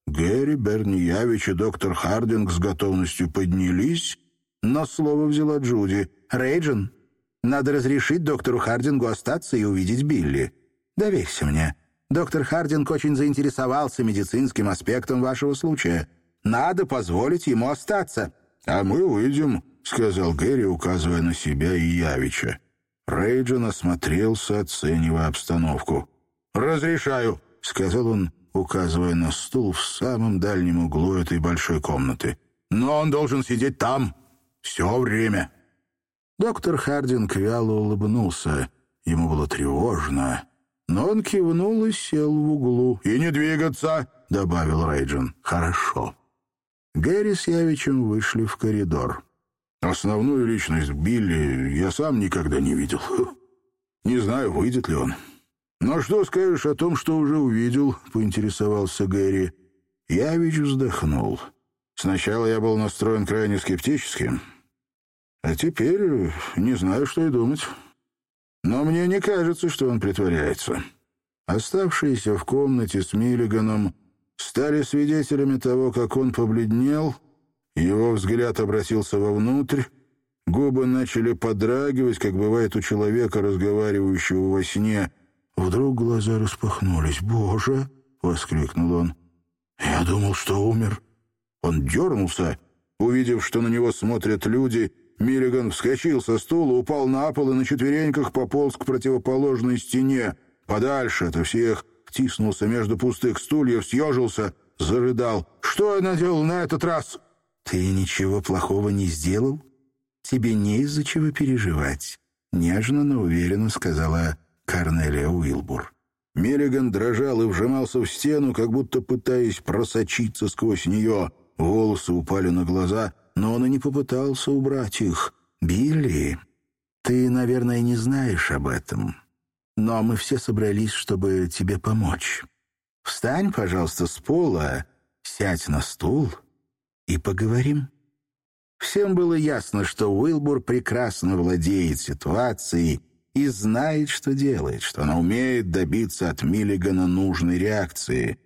Гэри, Берни Явич и доктор Хардинг с готовностью поднялись, но слово взяла Джуди. «Рейджин, надо разрешить доктору Хардингу остаться и увидеть Билли. Доверься мне. Доктор Хардинг очень заинтересовался медицинским аспектом вашего случая. Надо позволить ему остаться». «А мы выйдем», — сказал Гэри, указывая на себя и Явича. Рейджин осмотрелся, оценивая обстановку. «Разрешаю», — сказал он, указывая на стул в самом дальнем углу этой большой комнаты. «Но он должен сидеть там все время». Доктор Хардинг вяло улыбнулся. Ему было тревожно. Но он кивнул и сел в углу. «И не двигаться», — добавил Рейджин. «Хорошо». Гэри с Явичем вышли в коридор. Основную личность Билли я сам никогда не видел. Не знаю, выйдет ли он. «Но что скажешь о том, что уже увидел?» — поинтересовался Гэри. Явич вздохнул. «Сначала я был настроен крайне скептически, а теперь не знаю, что и думать. Но мне не кажется, что он притворяется». Оставшиеся в комнате с Миллиганом стали свидетелями того, как он побледнел — его взгляд обратился вовнутрь, губы начали подрагивать, как бывает у человека, разговаривающего во сне. Вдруг глаза распахнулись. «Боже!» — воскликнул он. «Я думал, что умер». Он дернулся. Увидев, что на него смотрят люди, Миллиган вскочил со стула, упал на пол и на четвереньках пополз к противоположной стене. Подальше от всех втиснулся между пустых стульев, съежился, зарыдал. «Что я наделал на этот раз?» «Ты ничего плохого не сделал? Тебе не из-за чего переживать», — нежно, но уверенно сказала Корнелия Уилбур. Миллиган дрожал и вжимался в стену, как будто пытаясь просочиться сквозь нее. Волосы упали на глаза, но он и не попытался убрать их. «Билли, ты, наверное, не знаешь об этом, но мы все собрались, чтобы тебе помочь. Встань, пожалуйста, с пола, сядь на стул и поговорим». Всем было ясно, что Уилбур прекрасно владеет ситуацией и знает, что делает, что она умеет добиться от Миллигана нужной реакции.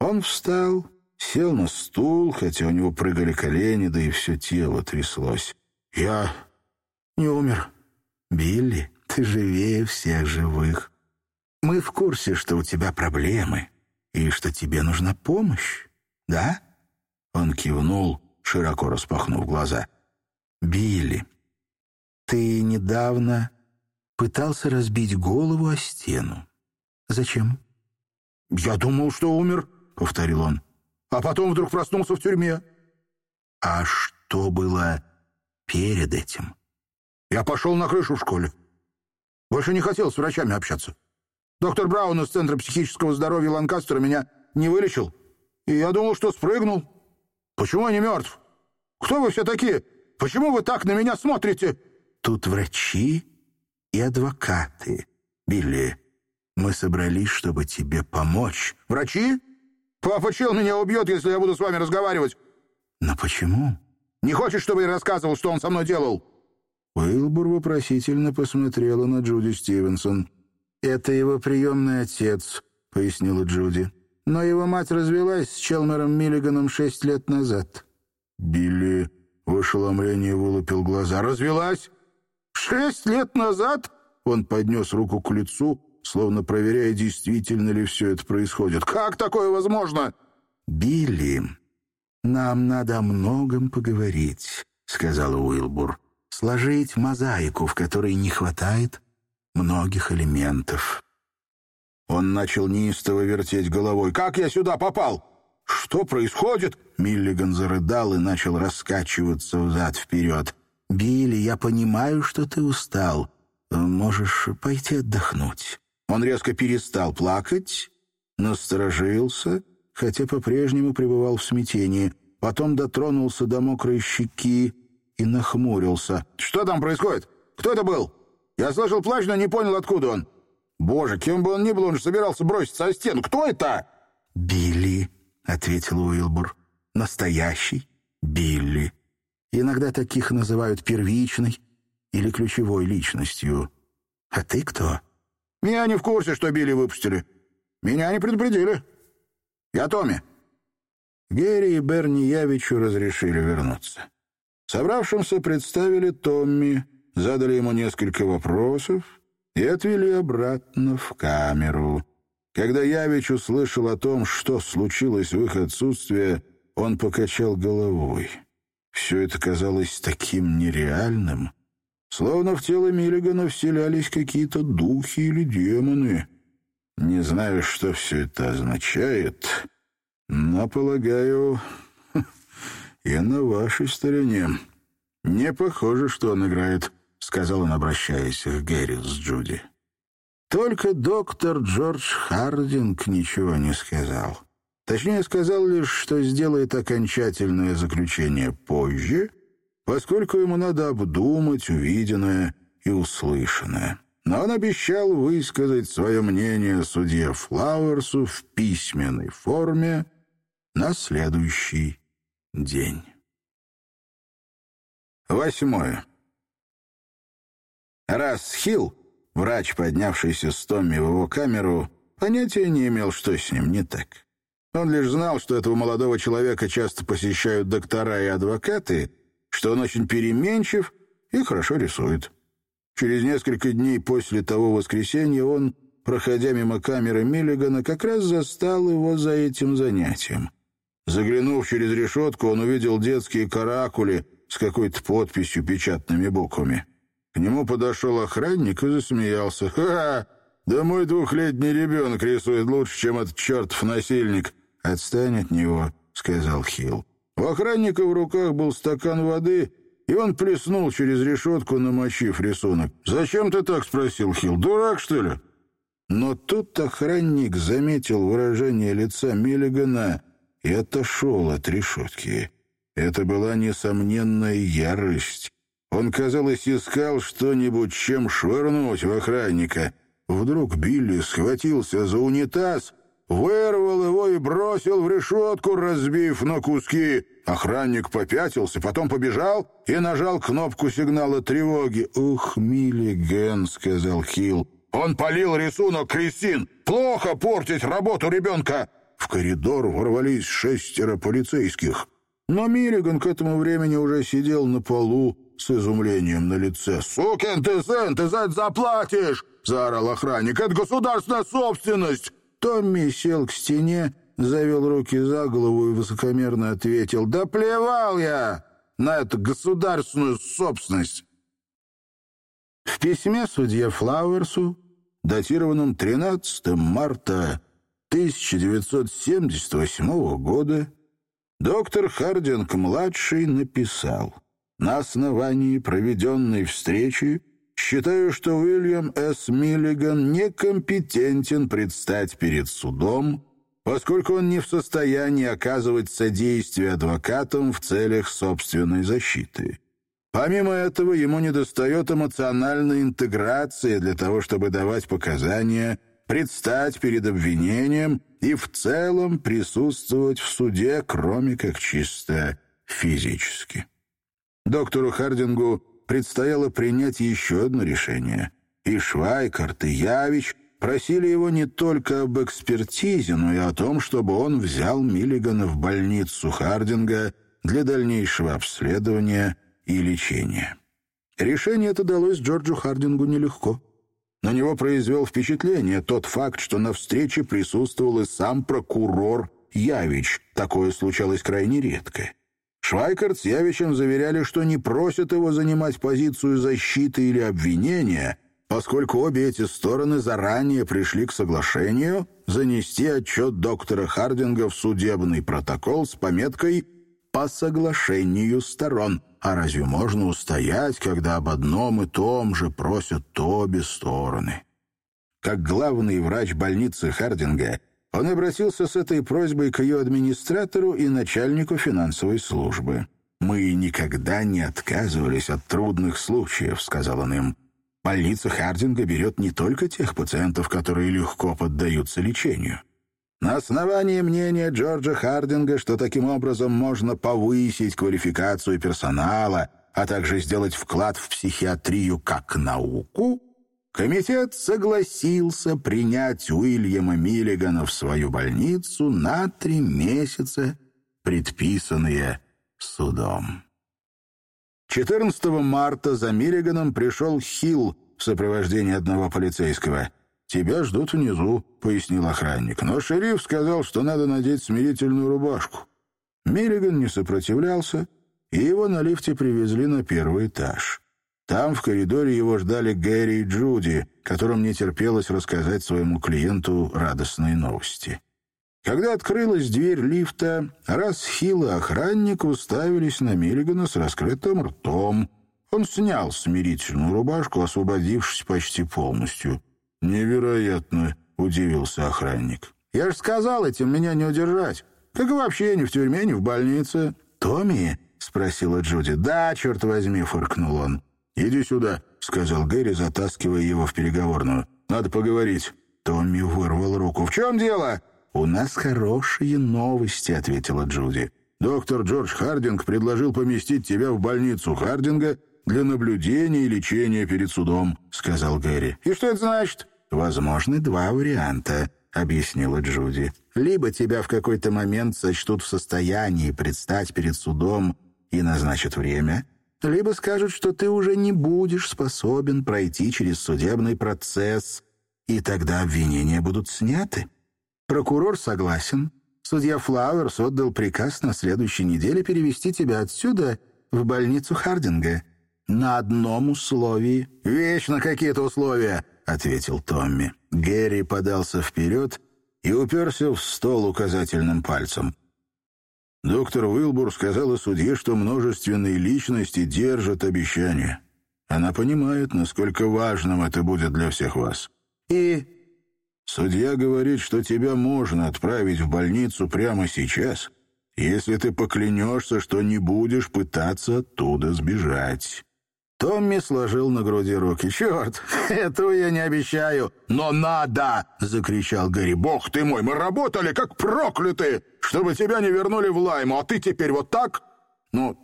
Он встал, сел на стул, хотя у него прыгали колени, да и все тело тряслось. «Я не умер. Билли, ты живее всех живых. Мы в курсе, что у тебя проблемы и что тебе нужна помощь, да?» Он кивнул, широко распахнув глаза. «Билли, ты недавно пытался разбить голову о стену. Зачем? «Я думал, что умер», — повторил он. «А потом вдруг проснулся в тюрьме». «А что было перед этим?» «Я пошел на крышу в школе. Больше не хотел с врачами общаться. Доктор Браун из Центра психического здоровья Ланкастера меня не вылечил, и я думал, что спрыгнул. Почему я не мертв? Кто вы все такие? Почему вы так на меня смотрите?» «Тут врачи и адвокаты. Билли, мы собрались, чтобы тебе помочь. Врачи? Папа Чел меня убьет, если я буду с вами разговаривать. Но почему? Не хочешь, чтобы я рассказывал, что он со мной делал? Уилбур вопросительно посмотрела на Джуди Стивенсон. «Это его приемный отец», — пояснила Джуди. «Но его мать развелась с Челмером Миллиганом шесть лет назад». Билли в ошеломлении вылупил глаза. «Развелась? Шесть лет назад он поднес руку к лицу, словно проверяя, действительно ли все это происходит. «Как такое возможно?» «Билли, нам надо о многом поговорить», — сказала Уилбур. «Сложить мозаику, в которой не хватает многих элементов». Он начал неистово вертеть головой. «Как я сюда попал? Что происходит?» Миллиган зарыдал и начал раскачиваться взад-вперед. «Билли, я понимаю, что ты устал. Можешь пойти отдохнуть». Он резко перестал плакать, насторожился, хотя по-прежнему пребывал в смятении. Потом дотронулся до мокрой щеки и нахмурился. «Что там происходит? Кто это был? Я слышал плач, но не понял, откуда он. Боже, кем бы он ни был, он же собирался броситься о стену. Кто это?» «Билли», — ответил Уилбур. «Настоящий Билли». Иногда таких называют первичной или ключевой личностью. А ты кто? Меня не в курсе, что Билли выпустили. Меня не предупредили. Я Томми. Герри и Берни Явичу разрешили вернуться. Собравшимся представили Томми, задали ему несколько вопросов и отвели обратно в камеру. Когда Явич услышал о том, что случилось в их отсутствие, он покачал головой. Все это казалось таким нереальным, словно в тело Миллигана вселялись какие-то духи или демоны. Не знаю, что все это означает, но, полагаю, я на вашей стороне. Не похоже, что он играет, — сказал он, обращаясь к Гэри с Джуди. Только доктор Джордж Хардинг ничего не сказал. Точнее, сказал лишь, что сделает окончательное заключение позже, поскольку ему надо обдумать увиденное и услышанное. Но он обещал высказать свое мнение судье Флауэрсу в письменной форме на следующий день. Восьмое. Раз Хилл, врач, поднявшийся с Томми в его камеру, понятия не имел, что с ним не так. Он лишь знал, что этого молодого человека часто посещают доктора и адвокаты, что он очень переменчив и хорошо рисует. Через несколько дней после того воскресенья он, проходя мимо камеры Миллигана, как раз застал его за этим занятием. Заглянув через решетку, он увидел детские каракули с какой-то подписью печатными буквами. К нему подошел охранник и засмеялся. «Ха! Да мой двухлетний ребенок рисует лучше, чем этот чертов насильник. «Отстань от него», — сказал Хилл. У охранника в руках был стакан воды, и он плеснул через решетку, намочив рисунок. «Зачем ты так?» — спросил Хилл. «Дурак, что ли?» Но тут охранник заметил выражение лица Миллигана и отошел от решетки. Это была несомненная ярость. Он, казалось, искал что-нибудь, чем швырнуть в охранника. Вдруг Билли схватился за унитаз, вырвал его и бросил в решетку, разбив на куски. Охранник попятился, потом побежал и нажал кнопку сигнала тревоги. «Ух, Миллиган», — сказал Хилл, он полил рисунок Кристин. Плохо портить работу ребенка. В коридор ворвались шестеро полицейских. Но Миллиган к этому времени уже сидел на полу с изумлением на лице. «Сукин ты сын, ты за это заплатишь!» — заорал охранник. «Это государственная собственность!» Томми сел к стене, завел руки за голову и высокомерно ответил. «Да плевал я на эту государственную собственность!» В письме судье Флауэрсу, датированном 13 марта 1978 года, доктор Хардинг-младший написал «На основании проведенной встречи считаю, что Уильям С. Миллиган некомпетентен предстать перед судом, поскольку он не в состоянии оказывать содействие адвокатам в целях собственной защиты». Помимо этого, ему недостает эмоциональной интеграции для того, чтобы давать показания, предстать перед обвинением и в целом присутствовать в суде, кроме как чисто физически. Доктору Хардингу предстояло принять еще одно решение. И Швайкарт, и Явич просили его не только об экспертизе, но и о том, чтобы он взял Миллигана в больницу Хардинга для дальнейшего обследования – и лечения. Решение это далось Джорджу Хардингу нелегко. На него произвел впечатление тот факт, что на встрече присутствовал и сам прокурор Явич. Такое случалось крайне редко. Швайкарт с Явичем заверяли, что не просят его занимать позицию защиты или обвинения, поскольку обе эти стороны заранее пришли к соглашению занести отчет доктора Хардинга в судебный протокол с пометкой «по соглашению сторон», а разве можно устоять, когда об одном и том же просят обе стороны? Как главный врач больницы Хардинга, он обратился с этой просьбой к ее администратору и начальнику финансовой службы. «Мы никогда не отказывались от трудных случаев», — сказал он им. «Больница Хардинга берет не только тех пациентов, которые легко поддаются лечению. На основании мнения Джорджа Хардинга, что таким образом можно повысить квалификацию персонала, а также сделать вклад в психиатрию как науку, комитет согласился принять Уильяма Миллигана в свою больницу на три месяца, предписанные судом. 14 марта за Миллиганом пришел Хилл в сопровождении одного полицейского. «Тебя ждут внизу», — пояснил охранник. «Но шериф сказал, что надо надеть смирительную рубашку». Миллиган не сопротивлялся, и его на лифте привезли на первый этаж. Там в коридоре его ждали Гэри и Джуди, которым не терпелось рассказать своему клиенту радостные новости. Когда открылась дверь лифта, раз Хилл охранник уставились на Миллигана с раскрытым ртом. Он снял смирительную рубашку, освободившись почти полностью. «Невероятно!» — удивился охранник. «Я же сказал этим меня не удержать. Как и вообще ни в тюрьме, ни в больнице». «Томми?» — спросила Джуди. «Да, черт возьми!» — фыркнул он. «Иди сюда», — сказал Гэри, затаскивая его в переговорную. «Надо поговорить». Томми вырвал руку. «В чем дело?» «У нас хорошие новости», — ответила Джуди. «Доктор Джордж Хардинг предложил поместить тебя в больницу Хардинга для наблюдения и лечения перед судом», — сказал Гэри. «И что это значит?» «Возможны два варианта», — объяснила Джуди. «Либо тебя в какой-то момент сочтут в состоянии предстать перед судом и назначат время, либо скажут, что ты уже не будешь способен пройти через судебный процесс, и тогда обвинения будут сняты. Прокурор согласен. Судья Флауэрс отдал приказ на следующей неделе перевести тебя отсюда в больницу Хардинга на одном условии. «Вечно какие-то условия», — ответил Томми. Гэри подался вперед и уперся в стол указательным пальцем. Доктор Уилбур сказала судье, что множественные личности держат обещания. Она понимает, насколько важным это будет для всех вас. «И Судья говорит, что тебя можно отправить в больницу прямо сейчас, если ты поклянешься, что не будешь пытаться оттуда сбежать». Томми сложил на груди руки. «Черт, этого я не обещаю!» «Но надо!» — закричал Гэри. «Бог ты мой, мы работали как проклятые, чтобы тебя не вернули в Лайму, а ты теперь вот так?» «Ну,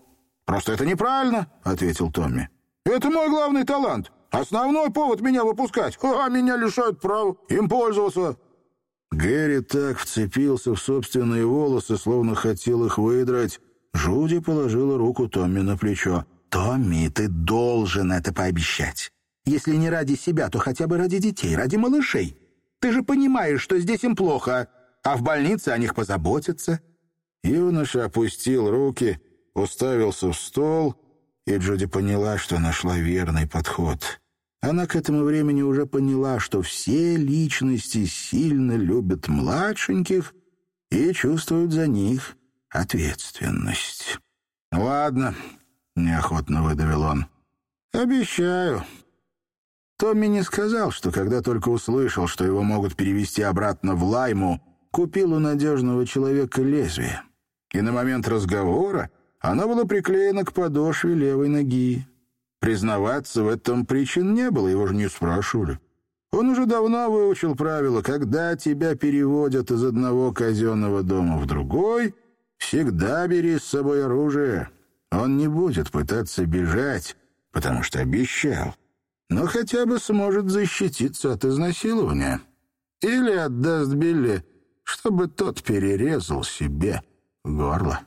просто это неправильно», — ответил Томми. «Это мой главный талант. Основной повод меня выпускать. А меня лишают права им пользоваться». Гэри так вцепился в собственные волосы, словно хотел их выдрать. Жуди положила руку Томми на плечо. «Томми, ты должен это пообещать. Если не ради себя, то хотя бы ради детей, ради малышей. Ты же понимаешь, что здесь им плохо, а в больнице о них позаботятся». Юноша опустил руки, уставился в стол, и Джуди поняла, что нашла верный подход. Она к этому времени уже поняла, что все личности сильно любят младшеньких и чувствуют за них ответственность. «Ладно», — неохотно выдавил он. «Обещаю». Томми не сказал, что когда только услышал, что его могут перевести обратно в Лайму, купил у надежного человека лезвие. И на момент разговора оно было приклеено к подошве левой ноги. Признаваться в этом причин не было, его же не спрашивали. Он уже давно выучил правило, когда тебя переводят из одного казенного дома в другой, всегда бери с собой оружие. Он не будет пытаться бежать, потому что обещал, но хотя бы сможет защититься от изнасилования. Или отдаст Билли, чтобы тот перерезал себе горло.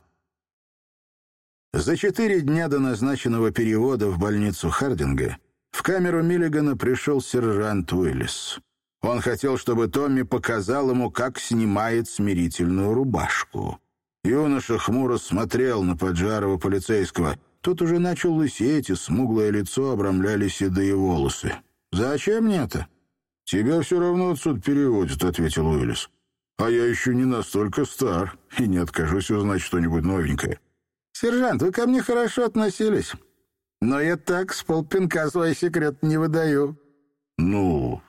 За четыре дня до назначенного перевода в больницу Хардинга в камеру Миллигана пришел сержант Уиллис. Он хотел, чтобы Томми показал ему, как снимает смирительную рубашку. Юноша хмуро смотрел на поджарого полицейского. Тот уже начал лысеть, и смуглое лицо обрамляли седые волосы. «Зачем мне это?» «Тебя все равно отсюда переводят», — ответил Уиллис. «А я еще не настолько стар и не откажусь узнать что-нибудь новенькое». «Сержант, вы ко мне хорошо относились, но я так с полпинка свой секрет не выдаю». «Ну,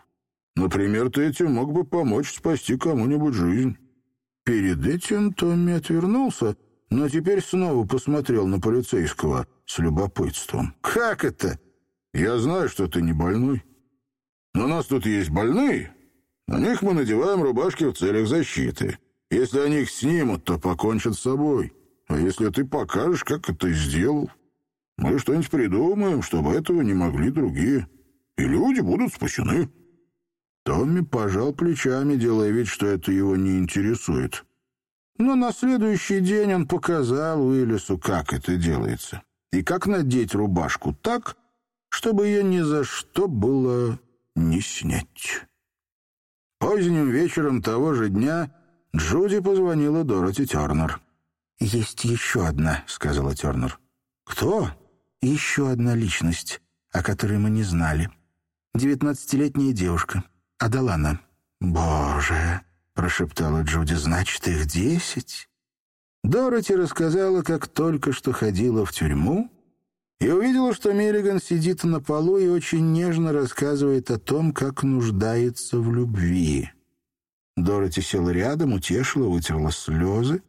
например, ты этим мог бы помочь спасти кому-нибудь жизнь». Перед этим Томми отвернулся, но теперь снова посмотрел на полицейского с любопытством. «Как это?» «Я знаю, что ты не больной. Но у нас тут есть больные. На них мы надеваем рубашки в целях защиты. Если они их снимут, то покончат с собой. А если ты покажешь, как это сделал, мы что-нибудь придумаем, чтобы этого не могли другие. И люди будут спасены». Томми пожал плечами, делая вид, что это его не интересует. Но на следующий день он показал Уиллису, как это делается, и как надеть рубашку так, чтобы ее ни за что было не снять. Поздним вечером того же дня Джуди позвонила Дороти Тернер. «Есть еще одна», — сказала Тернер. «Кто?» «Еще одна личность, о которой мы не знали. Девятнадцатилетняя девушка. Адалана. «Боже!» — прошептала Джуди. «Значит, их десять?» Дороти рассказала, как только что ходила в тюрьму, и увидела, что Миллиган сидит на полу и очень нежно рассказывает о том, как нуждается в любви. Дороти села рядом, утешила, вытерла слезы,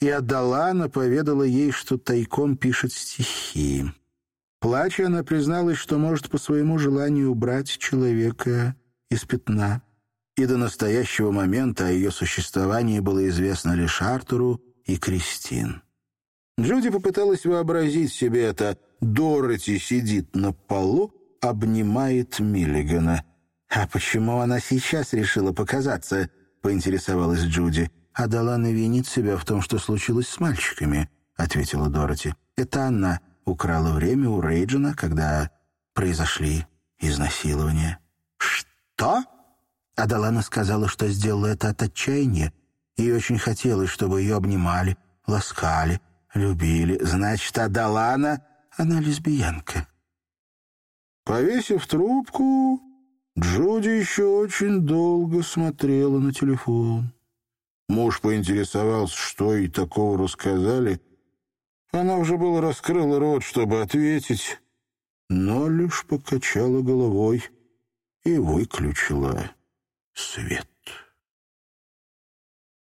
и Адалана поведала ей, что тайком пишет стихи. Плача, она призналась, что может по своему желанию убрать человека из пятна, и до настоящего момента о ее существовании было известно лишь Артуру и Кристин. Джуди попыталась вообразить себе это. Дороти сидит на полу, обнимает Миллигана. «А почему она сейчас решила показаться?» — поинтересовалась Джуди. «А Далана винит себя в том, что случилось с мальчиками», — ответила Дороти. «Это она украла время у Рейджина, когда произошли изнасилования». «Что?» Адалана сказала, что сделала это от отчаяния. Ей очень хотелось, чтобы ее обнимали, ласкали, любили. Значит, Адалана, она лесбиянка. Повесив трубку, Джуди еще очень долго смотрела на телефон. Муж поинтересовался, что ей такого рассказали. Она уже было раскрыла рот, чтобы ответить, но лишь покачала головой — и выключила свет.